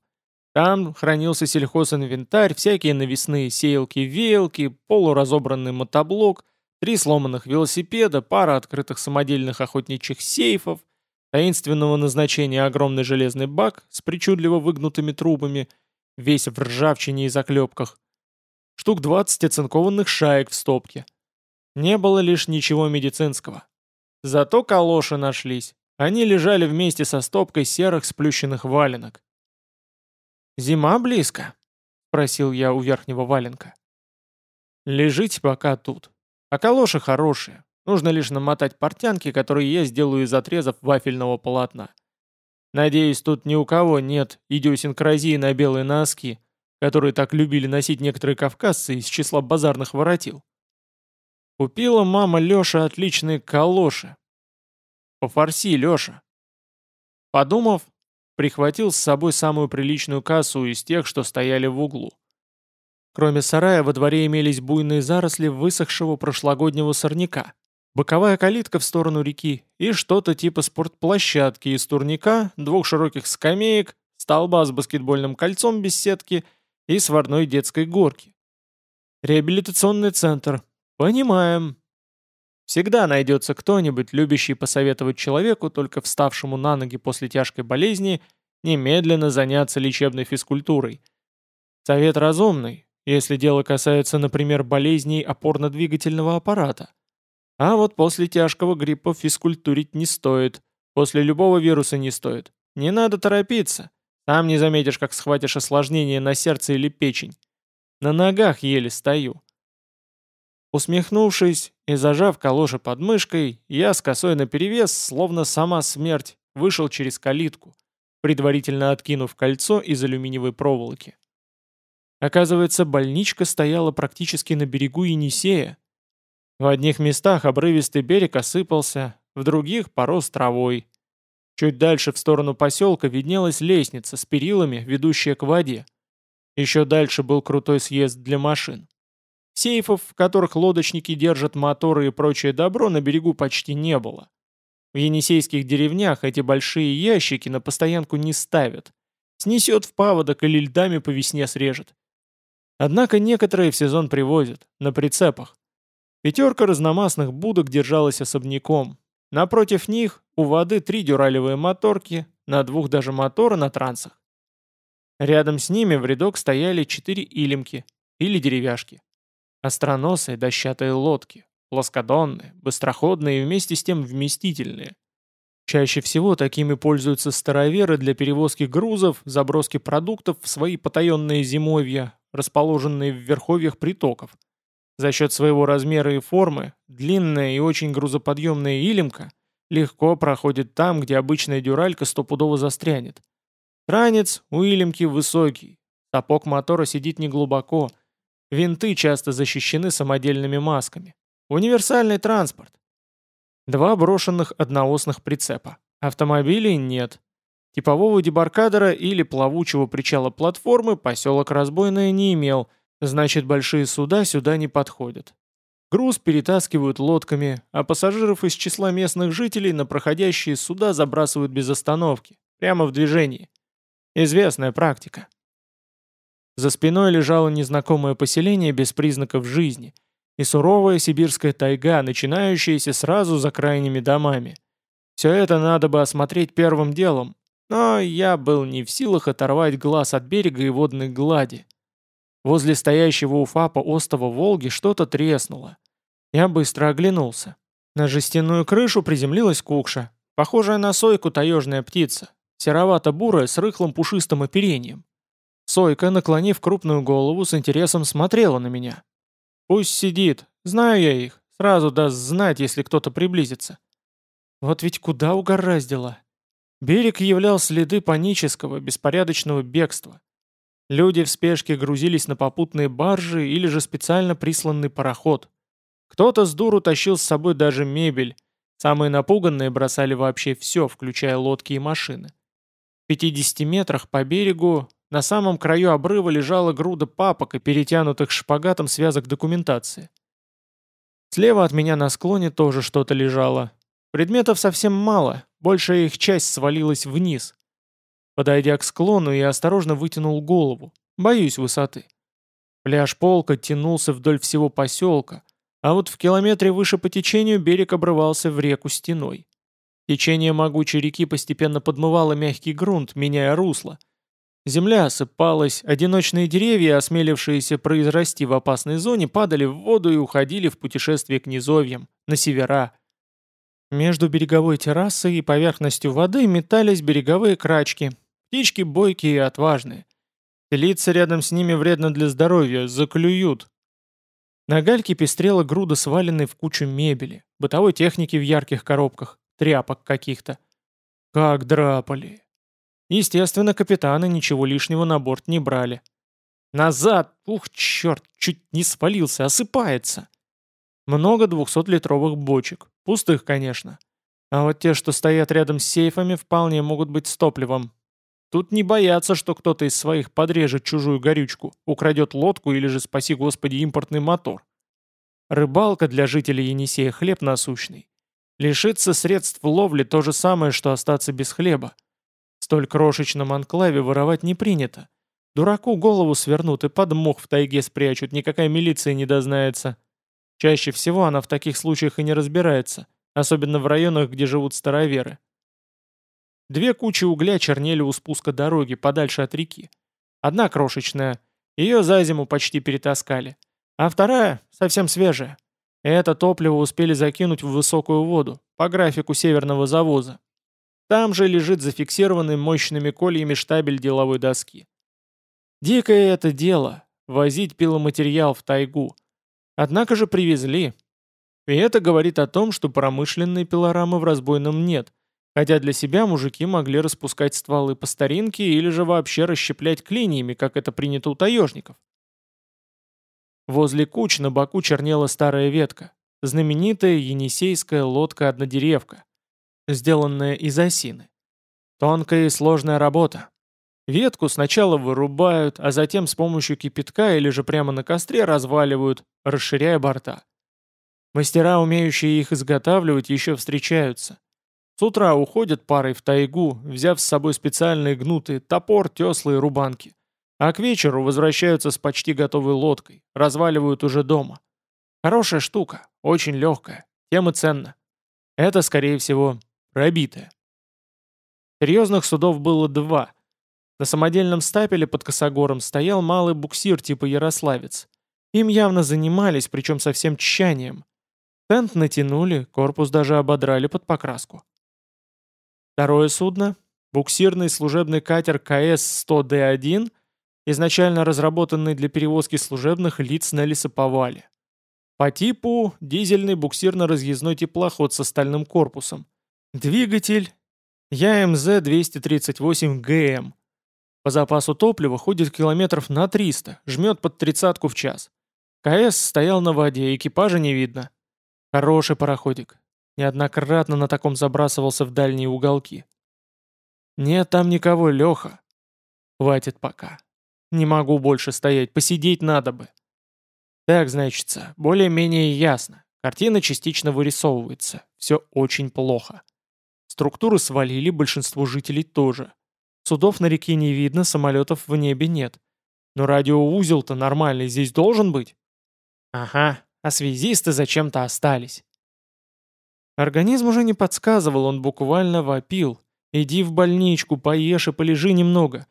[SPEAKER 1] Там хранился сельхозинвентарь, всякие навесные сеялки-веялки, полуразобранный мотоблок, три сломанных велосипеда, пара открытых самодельных охотничьих сейфов — таинственного назначения огромный железный бак с причудливо выгнутыми трубами, весь в ржавчине и заклепках, штук 20 оцинкованных шаек в стопке. Не было лишь ничего медицинского. Зато калоши нашлись. Они лежали вместе со стопкой серых сплющенных валенок. «Зима близко?» — спросил я у верхнего валенка. «Лежите пока тут. А калоши хорошие. Нужно лишь намотать портянки, которые я сделаю из отрезов вафельного полотна. Надеюсь, тут ни у кого нет идиосинкразии на белые носки, которые так любили носить некоторые кавказцы из числа базарных воротил. Купила мама Лёша отличные калоши. По фарси, Лёша. Подумав, прихватил с собой самую приличную кассу из тех, что стояли в углу. Кроме сарая, во дворе имелись буйные заросли высохшего прошлогоднего сорняка, боковая калитка в сторону реки и что-то типа спортплощадки из турника, двух широких скамеек, столба с баскетбольным кольцом без сетки и сварной детской горки. Реабилитационный центр. Понимаем. Всегда найдется кто-нибудь, любящий посоветовать человеку, только вставшему на ноги после тяжкой болезни, немедленно заняться лечебной физкультурой. Совет разумный, если дело касается, например, болезней опорно-двигательного аппарата. А вот после тяжкого гриппа физкультурить не стоит. После любого вируса не стоит. Не надо торопиться. Сам не заметишь, как схватишь осложнение на сердце или печень. На ногах еле стою. Усмехнувшись и зажав калоши под мышкой, я с косой наперевес, словно сама смерть, вышел через калитку, предварительно откинув кольцо из алюминиевой проволоки. Оказывается, больничка стояла практически на берегу Енисея, в одних местах обрывистый берег осыпался, в других порос травой. Чуть дальше в сторону поселка виднелась лестница с перилами, ведущая к воде. Еще дальше был крутой съезд для машин. Сейфов, в которых лодочники держат моторы и прочее добро, на берегу почти не было. В енисейских деревнях эти большие ящики на постоянку не ставят. Снесет в паводок или льдами по весне срежет. Однако некоторые в сезон привозят, на прицепах. Пятерка разномастных будок держалась особняком. Напротив них у воды три дюралевые моторки, на двух даже моторы на трансах. Рядом с ними в рядок стояли четыре илемки или деревяшки. Остроносые дощатые лодки, плоскодонные, быстроходные и вместе с тем вместительные. Чаще всего такими пользуются староверы для перевозки грузов, заброски продуктов в свои потаенные зимовья, расположенные в верховьях притоков, за счет своего размера и формы, длинная и очень грузоподъемная илемка легко проходит там, где обычная дюралька стопудово застрянет. Ранец у илемки высокий, топок мотора сидит неглубоко, винты часто защищены самодельными масками. Универсальный транспорт. Два брошенных одноосных прицепа. Автомобилей нет. Типового дебаркадера или плавучего причала платформы поселок Разбойное не имел – Значит, большие суда сюда не подходят. Груз перетаскивают лодками, а пассажиров из числа местных жителей на проходящие суда забрасывают без остановки, прямо в движении. Известная практика. За спиной лежало незнакомое поселение без признаков жизни и суровая сибирская тайга, начинающаяся сразу за крайними домами. Все это надо бы осмотреть первым делом, но я был не в силах оторвать глаз от берега и водной глади. Возле стоящего у ФАПа остова Волги что-то треснуло. Я быстро оглянулся. На жестяную крышу приземлилась кукша, похожая на сойку таежная птица, серовато-бурая с рыхлым пушистым оперением. Сойка, наклонив крупную голову, с интересом смотрела на меня. «Пусть сидит, знаю я их, сразу даст знать, если кто-то приблизится». Вот ведь куда угораздило. Берег являл следы панического, беспорядочного бегства. Люди в спешке грузились на попутные баржи или же специально присланный пароход. Кто-то с дуру тащил с собой даже мебель. Самые напуганные бросали вообще все, включая лодки и машины. В 50 метрах по берегу на самом краю обрыва лежала груда папок и перетянутых шпагатом связок документации. Слева от меня на склоне тоже что-то лежало. Предметов совсем мало, большая их часть свалилась вниз. Подойдя к склону, я осторожно вытянул голову. Боюсь высоты. Пляж полка тянулся вдоль всего поселка, а вот в километре выше по течению берег обрывался в реку стеной. Течение могучей реки постепенно подмывало мягкий грунт, меняя русло — Земля осыпалась, одиночные деревья, осмелившиеся произрасти в опасной зоне, падали в воду и уходили в путешествие к низовьям, на севера. Между береговой террасой и поверхностью воды метались береговые крачки, птички бойкие и отважные. Селиться рядом с ними вредно для здоровья, заклюют. На гальке пестрела груда сваленной в кучу мебели, бытовой техники в ярких коробках, тряпок каких-то. Как драпали. Естественно, капитаны ничего лишнего на борт не брали. Назад! Ух, черт, чуть не спалился, осыпается. Много двухсотлитровых бочек. Пустых, конечно. А вот те, что стоят рядом с сейфами, вполне могут быть с топливом. Тут не боятся, что кто-то из своих подрежет чужую горючку, украдет лодку или же, спаси господи, импортный мотор. Рыбалка для жителей Енисея хлеб насущный. Лишиться средств ловли то же самое, что остаться без хлеба столь крошечном анклаве воровать не принято. Дураку голову свернут и под мох в тайге спрячут, никакая милиция не дознается. Чаще всего она в таких случаях и не разбирается, особенно в районах, где живут староверы. Две кучи угля чернели у спуска дороги, подальше от реки. Одна крошечная, ее за зиму почти перетаскали, а вторая совсем свежая. Это топливо успели закинуть в высокую воду, по графику северного завоза. Там же лежит зафиксированный мощными кольями штабель деловой доски. Дикое это дело — возить пиломатериал в тайгу. Однако же привезли. И это говорит о том, что промышленной пилорамы в разбойном нет, хотя для себя мужики могли распускать стволы по старинке или же вообще расщеплять клиниями, как это принято у таежников. Возле куч на боку чернела старая ветка, знаменитая енисейская лодка-однодеревка, сделанная из осины. Тонкая и сложная работа. Ветку сначала вырубают, а затем с помощью кипятка или же прямо на костре разваливают, расширяя борта. Мастера, умеющие их изготавливать, еще встречаются. С утра уходят парой в тайгу, взяв с собой специальные гнутые топор, тесла и рубанки. А к вечеру возвращаются с почти готовой лодкой, разваливают уже дома. Хорошая штука, очень легкая, тем и ценно. Это, скорее всего, пробитая. Серьезных судов было два. На самодельном стапеле под Косогором стоял малый буксир типа Ярославец. Им явно занимались, причем со всем тщанием. Тент натянули, корпус даже ободрали под покраску. Второе судно, буксирный служебный катер КС-100Д1, изначально разработанный для перевозки служебных лиц на лесоповале. По типу дизельный буксирно-разъездной теплоход с стальным корпусом. Двигатель ЯМЗ-238ГМ. По запасу топлива ходит километров на 300, жмет под тридцатку в час. КС стоял на воде, экипажа не видно. Хороший пароходик. Неоднократно на таком забрасывался в дальние уголки. Нет там никого, Леха. Хватит пока. Не могу больше стоять, посидеть надо бы. Так, значится, более-менее ясно. Картина частично вырисовывается. Все очень плохо. Структуры свалили, большинство жителей тоже. Судов на реке не видно, самолетов в небе нет. Но радиоузел-то нормальный здесь должен быть? Ага, а связисты зачем-то остались. Организм уже не подсказывал, он буквально вопил. «Иди в больничку, поешь и полежи немного».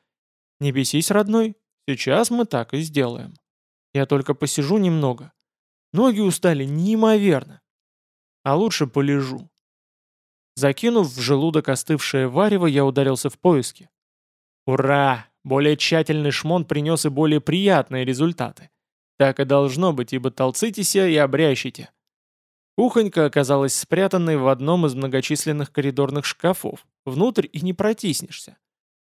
[SPEAKER 1] «Не бесись, родной, сейчас мы так и сделаем. Я только посижу немного. Ноги устали неимоверно. А лучше полежу». Закинув в желудок остывшее варево, я ударился в поиски. Ура! Более тщательный шмон принес и более приятные результаты. Так и должно быть, ибо толцитесь и обрящите. Кухонька оказалась спрятанной в одном из многочисленных коридорных шкафов. Внутрь и не протиснешься.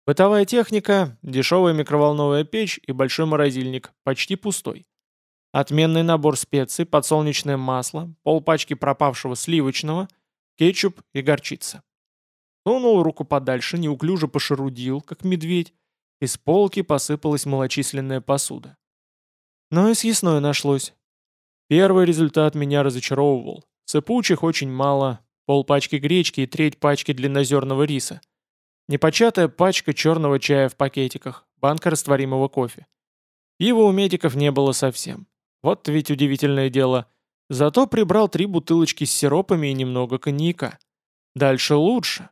[SPEAKER 1] Бытовая техника, дешевая микроволновая печь и большой морозильник, почти пустой. Отменный набор специй, подсолнечное масло, полпачки пропавшего сливочного, кетчуп и горчица. Сунул руку подальше, неуклюже пошерудил, как медведь. Из полки посыпалась малочисленная посуда. Но и съестное нашлось. Первый результат меня разочаровывал. Сыпучих очень мало, полпачки гречки и треть пачки длиннозерного риса. Непочатая пачка черного чая в пакетиках, банка растворимого кофе. Пива у медиков не было совсем. Вот ведь удивительное дело. Зато прибрал три бутылочки с сиропами и немного коньяка. Дальше лучше.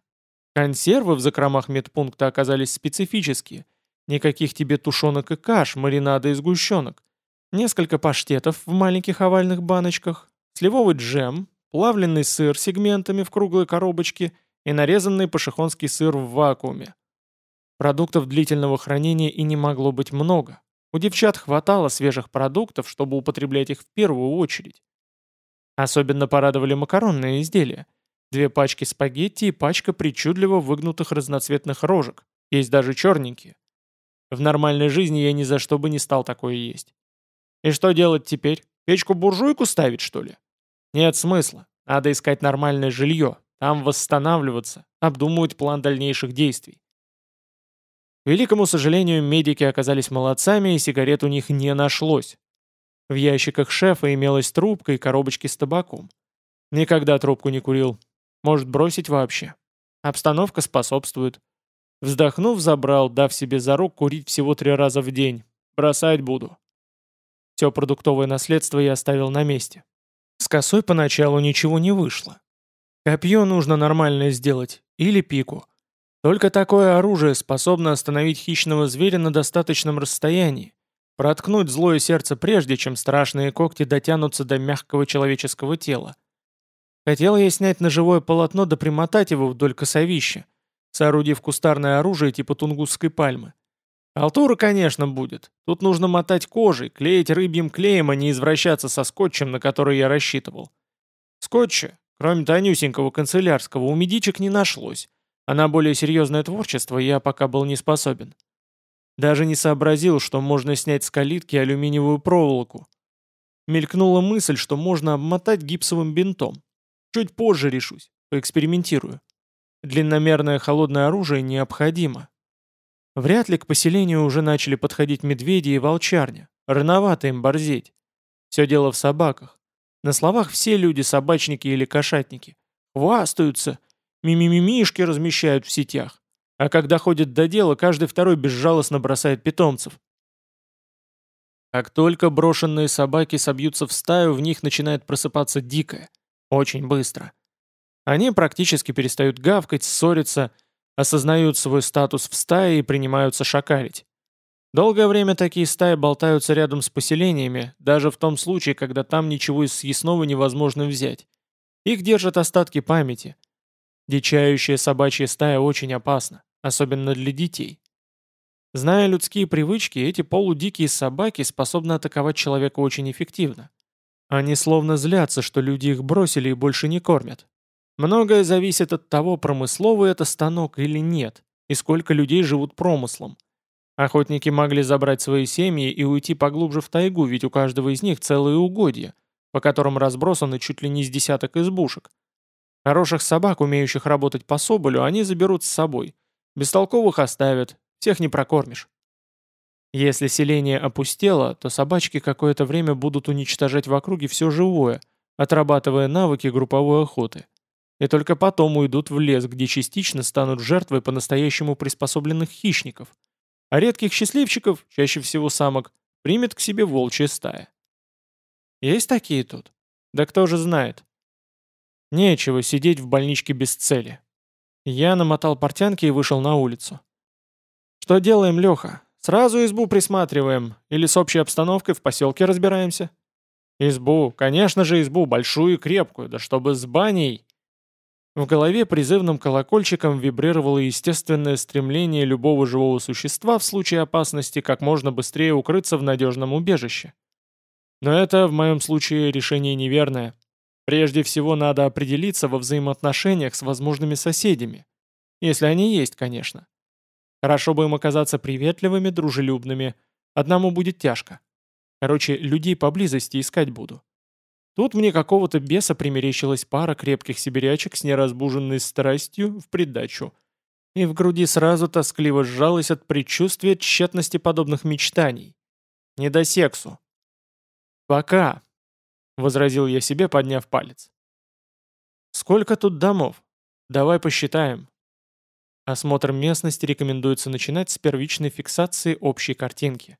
[SPEAKER 1] Консервы в закромах медпункта оказались специфические. Никаких тебе тушенок и каш, маринада и сгущенок. Несколько паштетов в маленьких овальных баночках, сливовый джем, плавленый сыр сегментами в круглой коробочке и нарезанный пашихонский сыр в вакууме. Продуктов длительного хранения и не могло быть много. У девчат хватало свежих продуктов, чтобы употреблять их в первую очередь. Особенно порадовали макаронные изделия. Две пачки спагетти и пачка причудливо выгнутых разноцветных рожек. Есть даже черненькие. В нормальной жизни я ни за что бы не стал такое есть. И что делать теперь? Печку-буржуйку ставить, что ли? Нет смысла. Надо искать нормальное жилье, там восстанавливаться, обдумывать план дальнейших действий. К великому сожалению, медики оказались молодцами, и сигарет у них не нашлось. В ящиках шефа имелась трубка и коробочки с табаком. Никогда трубку не курил, может бросить вообще. Обстановка способствует. Вздохнув, забрал, дав себе за рук курить всего три раза в день. Бросать буду. Все продуктовое наследство я оставил на месте. С косой поначалу ничего не вышло. Копье нужно нормальное сделать, или пику. Только такое оружие способно остановить хищного зверя на достаточном расстоянии, проткнуть злое сердце прежде, чем страшные когти дотянутся до мягкого человеческого тела. Хотел я снять ножевое полотно да примотать его вдоль косовища, соорудив кустарное оружие типа тунгусской пальмы. Алтура, конечно, будет. Тут нужно мотать кожей, клеить рыбьим клеем, а не извращаться со скотчем, на который я рассчитывал. Скотча, кроме тонюсенького канцелярского, у медичек не нашлось, а на более серьезное творчество я пока был не способен. Даже не сообразил, что можно снять с калитки алюминиевую проволоку. Мелькнула мысль, что можно обмотать гипсовым бинтом. Чуть позже решусь, поэкспериментирую. Длинномерное холодное оружие необходимо. Вряд ли к поселению уже начали подходить медведи и волчарня. Рановато им борзеть. Все дело в собаках. На словах все люди собачники или кошатники. Хвастаются, мимимишки размещают в сетях. А когда ходят до дела, каждый второй безжалостно бросает питомцев. Как только брошенные собаки собьются в стаю, в них начинает просыпаться дикое. Очень быстро. Они практически перестают гавкать, ссориться, осознают свой статус в стае и принимаются шакалить. Долгое время такие стаи болтаются рядом с поселениями, даже в том случае, когда там ничего из съестного невозможно взять. Их держат остатки памяти. Дичающая собачья стая очень опасна, особенно для детей. Зная людские привычки, эти полудикие собаки способны атаковать человека очень эффективно. Они словно злятся, что люди их бросили и больше не кормят. Многое зависит от того, промысловый это станок или нет, и сколько людей живут промыслом. Охотники могли забрать свои семьи и уйти поглубже в тайгу, ведь у каждого из них целые угодья, по которым разбросаны чуть ли не с десяток избушек. Хороших собак, умеющих работать по соболю, они заберут с собой. Бестолковых оставят, всех не прокормишь. Если селение опустело, то собачки какое-то время будут уничтожать в округе все живое, отрабатывая навыки групповой охоты. И только потом уйдут в лес, где частично станут жертвой по-настоящему приспособленных хищников. А редких счастливчиков, чаще всего самок, примет к себе волчья стая. Есть такие тут? Да кто же знает. Нечего сидеть в больничке без цели. Я намотал портянки и вышел на улицу. «Что делаем, Леха? Сразу избу присматриваем? Или с общей обстановкой в поселке разбираемся?» «Избу, конечно же избу, большую и крепкую, да чтобы с баней!» В голове призывным колокольчиком вибрировало естественное стремление любого живого существа в случае опасности как можно быстрее укрыться в надежном убежище. Но это, в моем случае, решение неверное. Прежде всего надо определиться во взаимоотношениях с возможными соседями. Если они есть, конечно. Хорошо бы им оказаться приветливыми, дружелюбными. Одному будет тяжко. Короче, людей поблизости искать буду. Тут мне какого-то беса примерещилась пара крепких сибирячек с неразбуженной страстью в придачу. И в груди сразу тоскливо сжалось от предчувствия тщетности подобных мечтаний. Не до сексу. Пока, — возразил я себе, подняв палец. «Сколько тут домов? Давай посчитаем». Осмотр местности рекомендуется начинать с первичной фиксации общей картинки.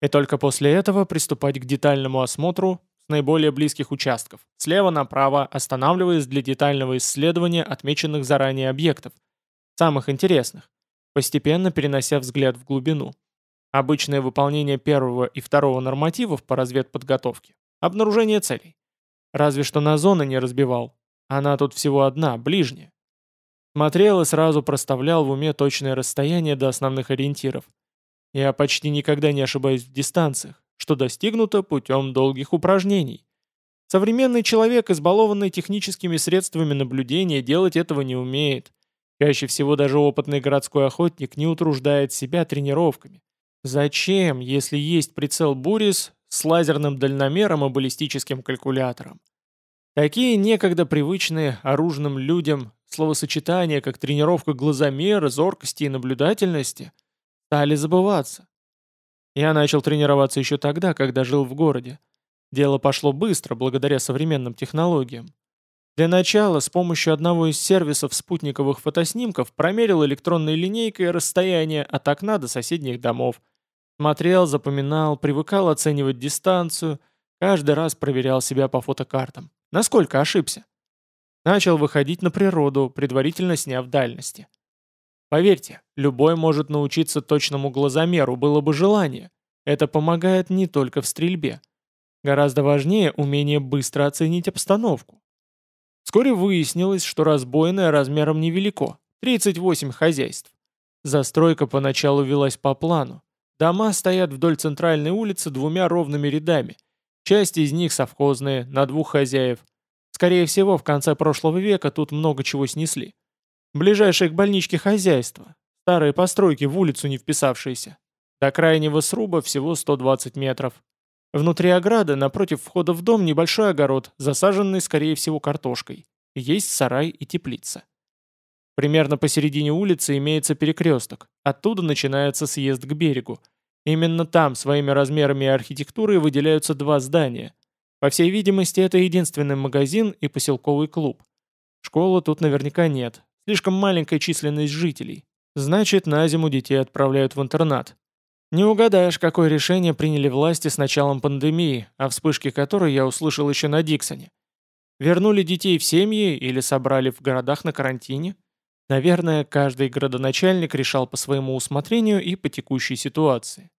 [SPEAKER 1] И только после этого приступать к детальному осмотру наиболее близких участков, слева направо, останавливаясь для детального исследования отмеченных заранее объектов, самых интересных, постепенно перенося взгляд в глубину. Обычное выполнение первого и второго нормативов по разведподготовке Обнаружение целей. Разве что на зоны не разбивал. Она тут всего одна, ближняя. Смотрел и сразу проставлял в уме точное расстояние до основных ориентиров. Я почти никогда не ошибаюсь в дистанциях, что достигнуто путем долгих упражнений. Современный человек, избалованный техническими средствами наблюдения, делать этого не умеет. Чаще всего даже опытный городской охотник не утруждает себя тренировками. Зачем, если есть прицел Бурис, с лазерным дальномером и баллистическим калькулятором. Такие некогда привычные оружным людям словосочетания, как тренировка глазомера, зоркости и наблюдательности, стали забываться. Я начал тренироваться еще тогда, когда жил в городе. Дело пошло быстро, благодаря современным технологиям. Для начала с помощью одного из сервисов спутниковых фотоснимков промерил электронной линейкой расстояние от окна до соседних домов – Смотрел, запоминал, привыкал оценивать дистанцию, каждый раз проверял себя по фотокартам. Насколько ошибся? Начал выходить на природу, предварительно сняв дальности. Поверьте, любой может научиться точному глазомеру, было бы желание. Это помогает не только в стрельбе. Гораздо важнее умение быстро оценить обстановку. Вскоре выяснилось, что разбойное размером невелико – 38 хозяйств. Застройка поначалу велась по плану. Дома стоят вдоль центральной улицы двумя ровными рядами. Часть из них совхозные, на двух хозяев. Скорее всего, в конце прошлого века тут много чего снесли. Ближайшее к больничке хозяйство. Старые постройки в улицу не вписавшиеся. До крайнего сруба всего 120 метров. Внутри ограды, напротив входа в дом, небольшой огород, засаженный, скорее всего, картошкой. Есть сарай и теплица. Примерно посередине улицы имеется перекресток. Оттуда начинается съезд к берегу. Именно там своими размерами и архитектурой выделяются два здания. По всей видимости, это единственный магазин и поселковый клуб. Школы тут наверняка нет. Слишком маленькая численность жителей. Значит, на зиму детей отправляют в интернат. Не угадаешь, какое решение приняли власти с началом пандемии, о вспышке которой я услышал еще на Диксоне. Вернули детей в семьи или собрали в городах на карантине? Наверное, каждый градоначальник решал по своему усмотрению и по текущей ситуации.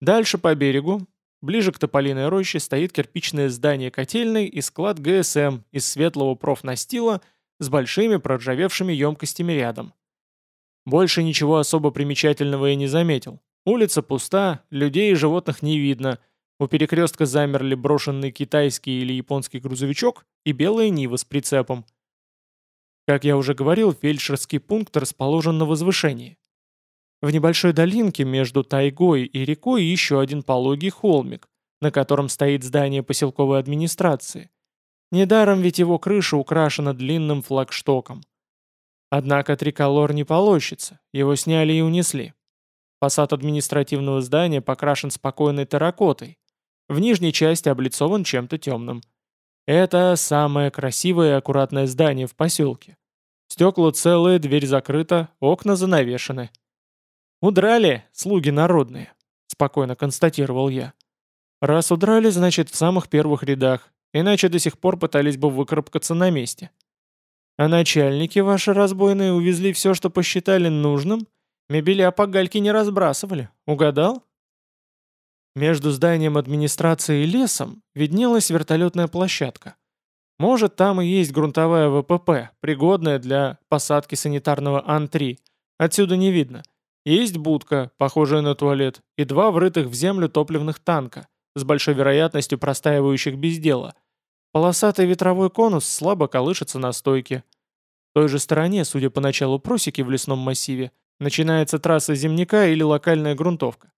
[SPEAKER 1] Дальше по берегу, ближе к Тополиной роще, стоит кирпичное здание котельной и склад ГСМ из светлого профнастила с большими проржавевшими емкостями рядом. Больше ничего особо примечательного я не заметил. Улица пуста, людей и животных не видно. У перекрестка замерли брошенный китайский или японский грузовичок и белая Нива с прицепом – как я уже говорил, фельдшерский пункт расположен на возвышении. В небольшой долинке между тайгой и рекой еще один пологий холмик, на котором стоит здание поселковой администрации. Недаром ведь его крыша украшена длинным флагштоком. Однако триколор не полощется, его сняли и унесли. Фасад административного здания покрашен спокойной терракотой. В нижней части облицован чем-то темным. Это самое красивое и аккуратное здание в поселке. Стекла целые, дверь закрыта, окна занавешены. «Удрали, слуги народные», — спокойно констатировал я. «Раз удрали, значит, в самых первых рядах, иначе до сих пор пытались бы выкарабкаться на месте. А начальники ваши разбойные увезли все, что посчитали нужным, мебеля по гальке не разбрасывали. Угадал?» Между зданием администрации и лесом виднелась вертолетная площадка. Может, там и есть грунтовая ВПП, пригодная для посадки санитарного Ан-3. Отсюда не видно. Есть будка, похожая на туалет, и два врытых в землю топливных танка, с большой вероятностью простаивающих без дела. Полосатый ветровой конус слабо колышется на стойке. В той же стороне, судя по началу просеки в лесном массиве, начинается трасса земняка или локальная грунтовка.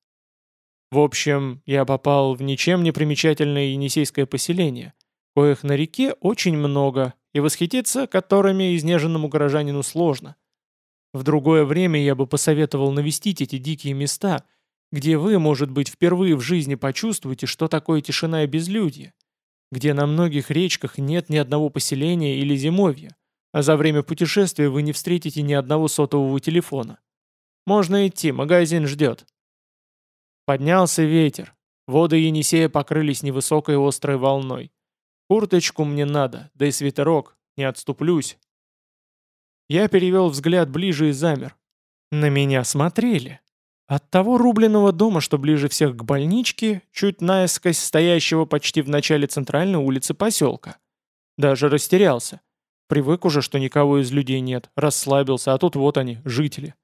[SPEAKER 1] В общем, я попал в ничем не примечательное енисейское поселение, коих на реке очень много, и восхититься которыми изнеженному горожанину сложно. В другое время я бы посоветовал навестить эти дикие места, где вы, может быть, впервые в жизни почувствуете, что такое тишина и безлюдье, где на многих речках нет ни одного поселения или зимовья, а за время путешествия вы не встретите ни одного сотового телефона. Можно идти, магазин ждет. Поднялся ветер. Воды Енисея покрылись невысокой острой волной. Курточку мне надо, да и свитерок, не отступлюсь. Я перевел взгляд ближе и замер. На меня смотрели. От того рубленого дома, что ближе всех к больничке, чуть наискось стоящего почти в начале центральной улицы поселка. Даже растерялся. Привык уже, что никого из людей нет, расслабился, а тут вот они, жители.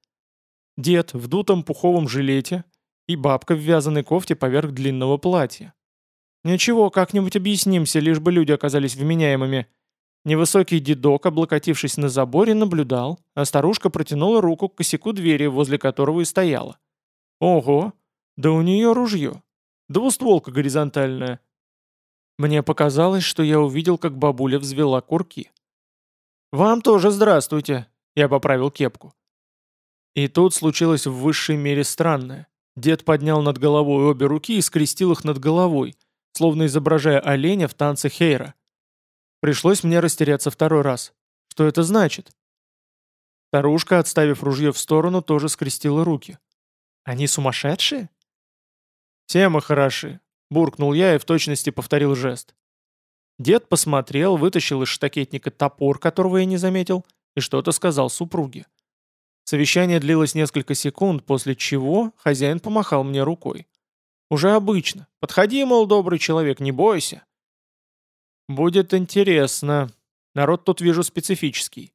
[SPEAKER 1] Дед в дутом пуховом жилете, и бабка в вязаной кофте поверх длинного платья. Ничего, как-нибудь объяснимся, лишь бы люди оказались вменяемыми. Невысокий дедок, облокотившись на заборе, наблюдал, а старушка протянула руку к косяку двери, возле которого и стояла. Ого, да у нее ружье. Двустволка горизонтальная. Мне показалось, что я увидел, как бабуля взвела курки. «Вам тоже здравствуйте», — я поправил кепку. И тут случилось в высшей мере странное. Дед поднял над головой обе руки и скрестил их над головой, словно изображая оленя в танце Хейра. Пришлось мне растеряться второй раз. Что это значит? Старушка, отставив ружье в сторону, тоже скрестила руки. Они сумасшедшие? Все мы хороши, буркнул я и в точности повторил жест. Дед посмотрел, вытащил из штакетника топор, которого я не заметил, и что-то сказал супруге. Совещание длилось несколько секунд, после чего хозяин помахал мне рукой. Уже обычно. Подходи, мол, добрый человек, не бойся. Будет интересно. Народ тут вижу специфический.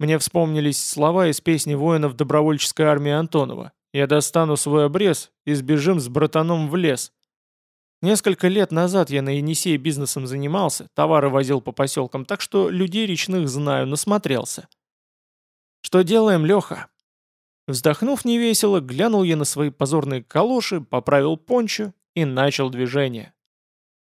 [SPEAKER 1] Мне вспомнились слова из песни воинов добровольческой армии Антонова. Я достану свой обрез и сбежим с братаном в лес. Несколько лет назад я на Енисее бизнесом занимался, товары возил по поселкам, так что людей речных знаю, насмотрелся. «Что делаем, Леха?» Вздохнув невесело, глянул я на свои позорные калоши, поправил пончо и начал движение.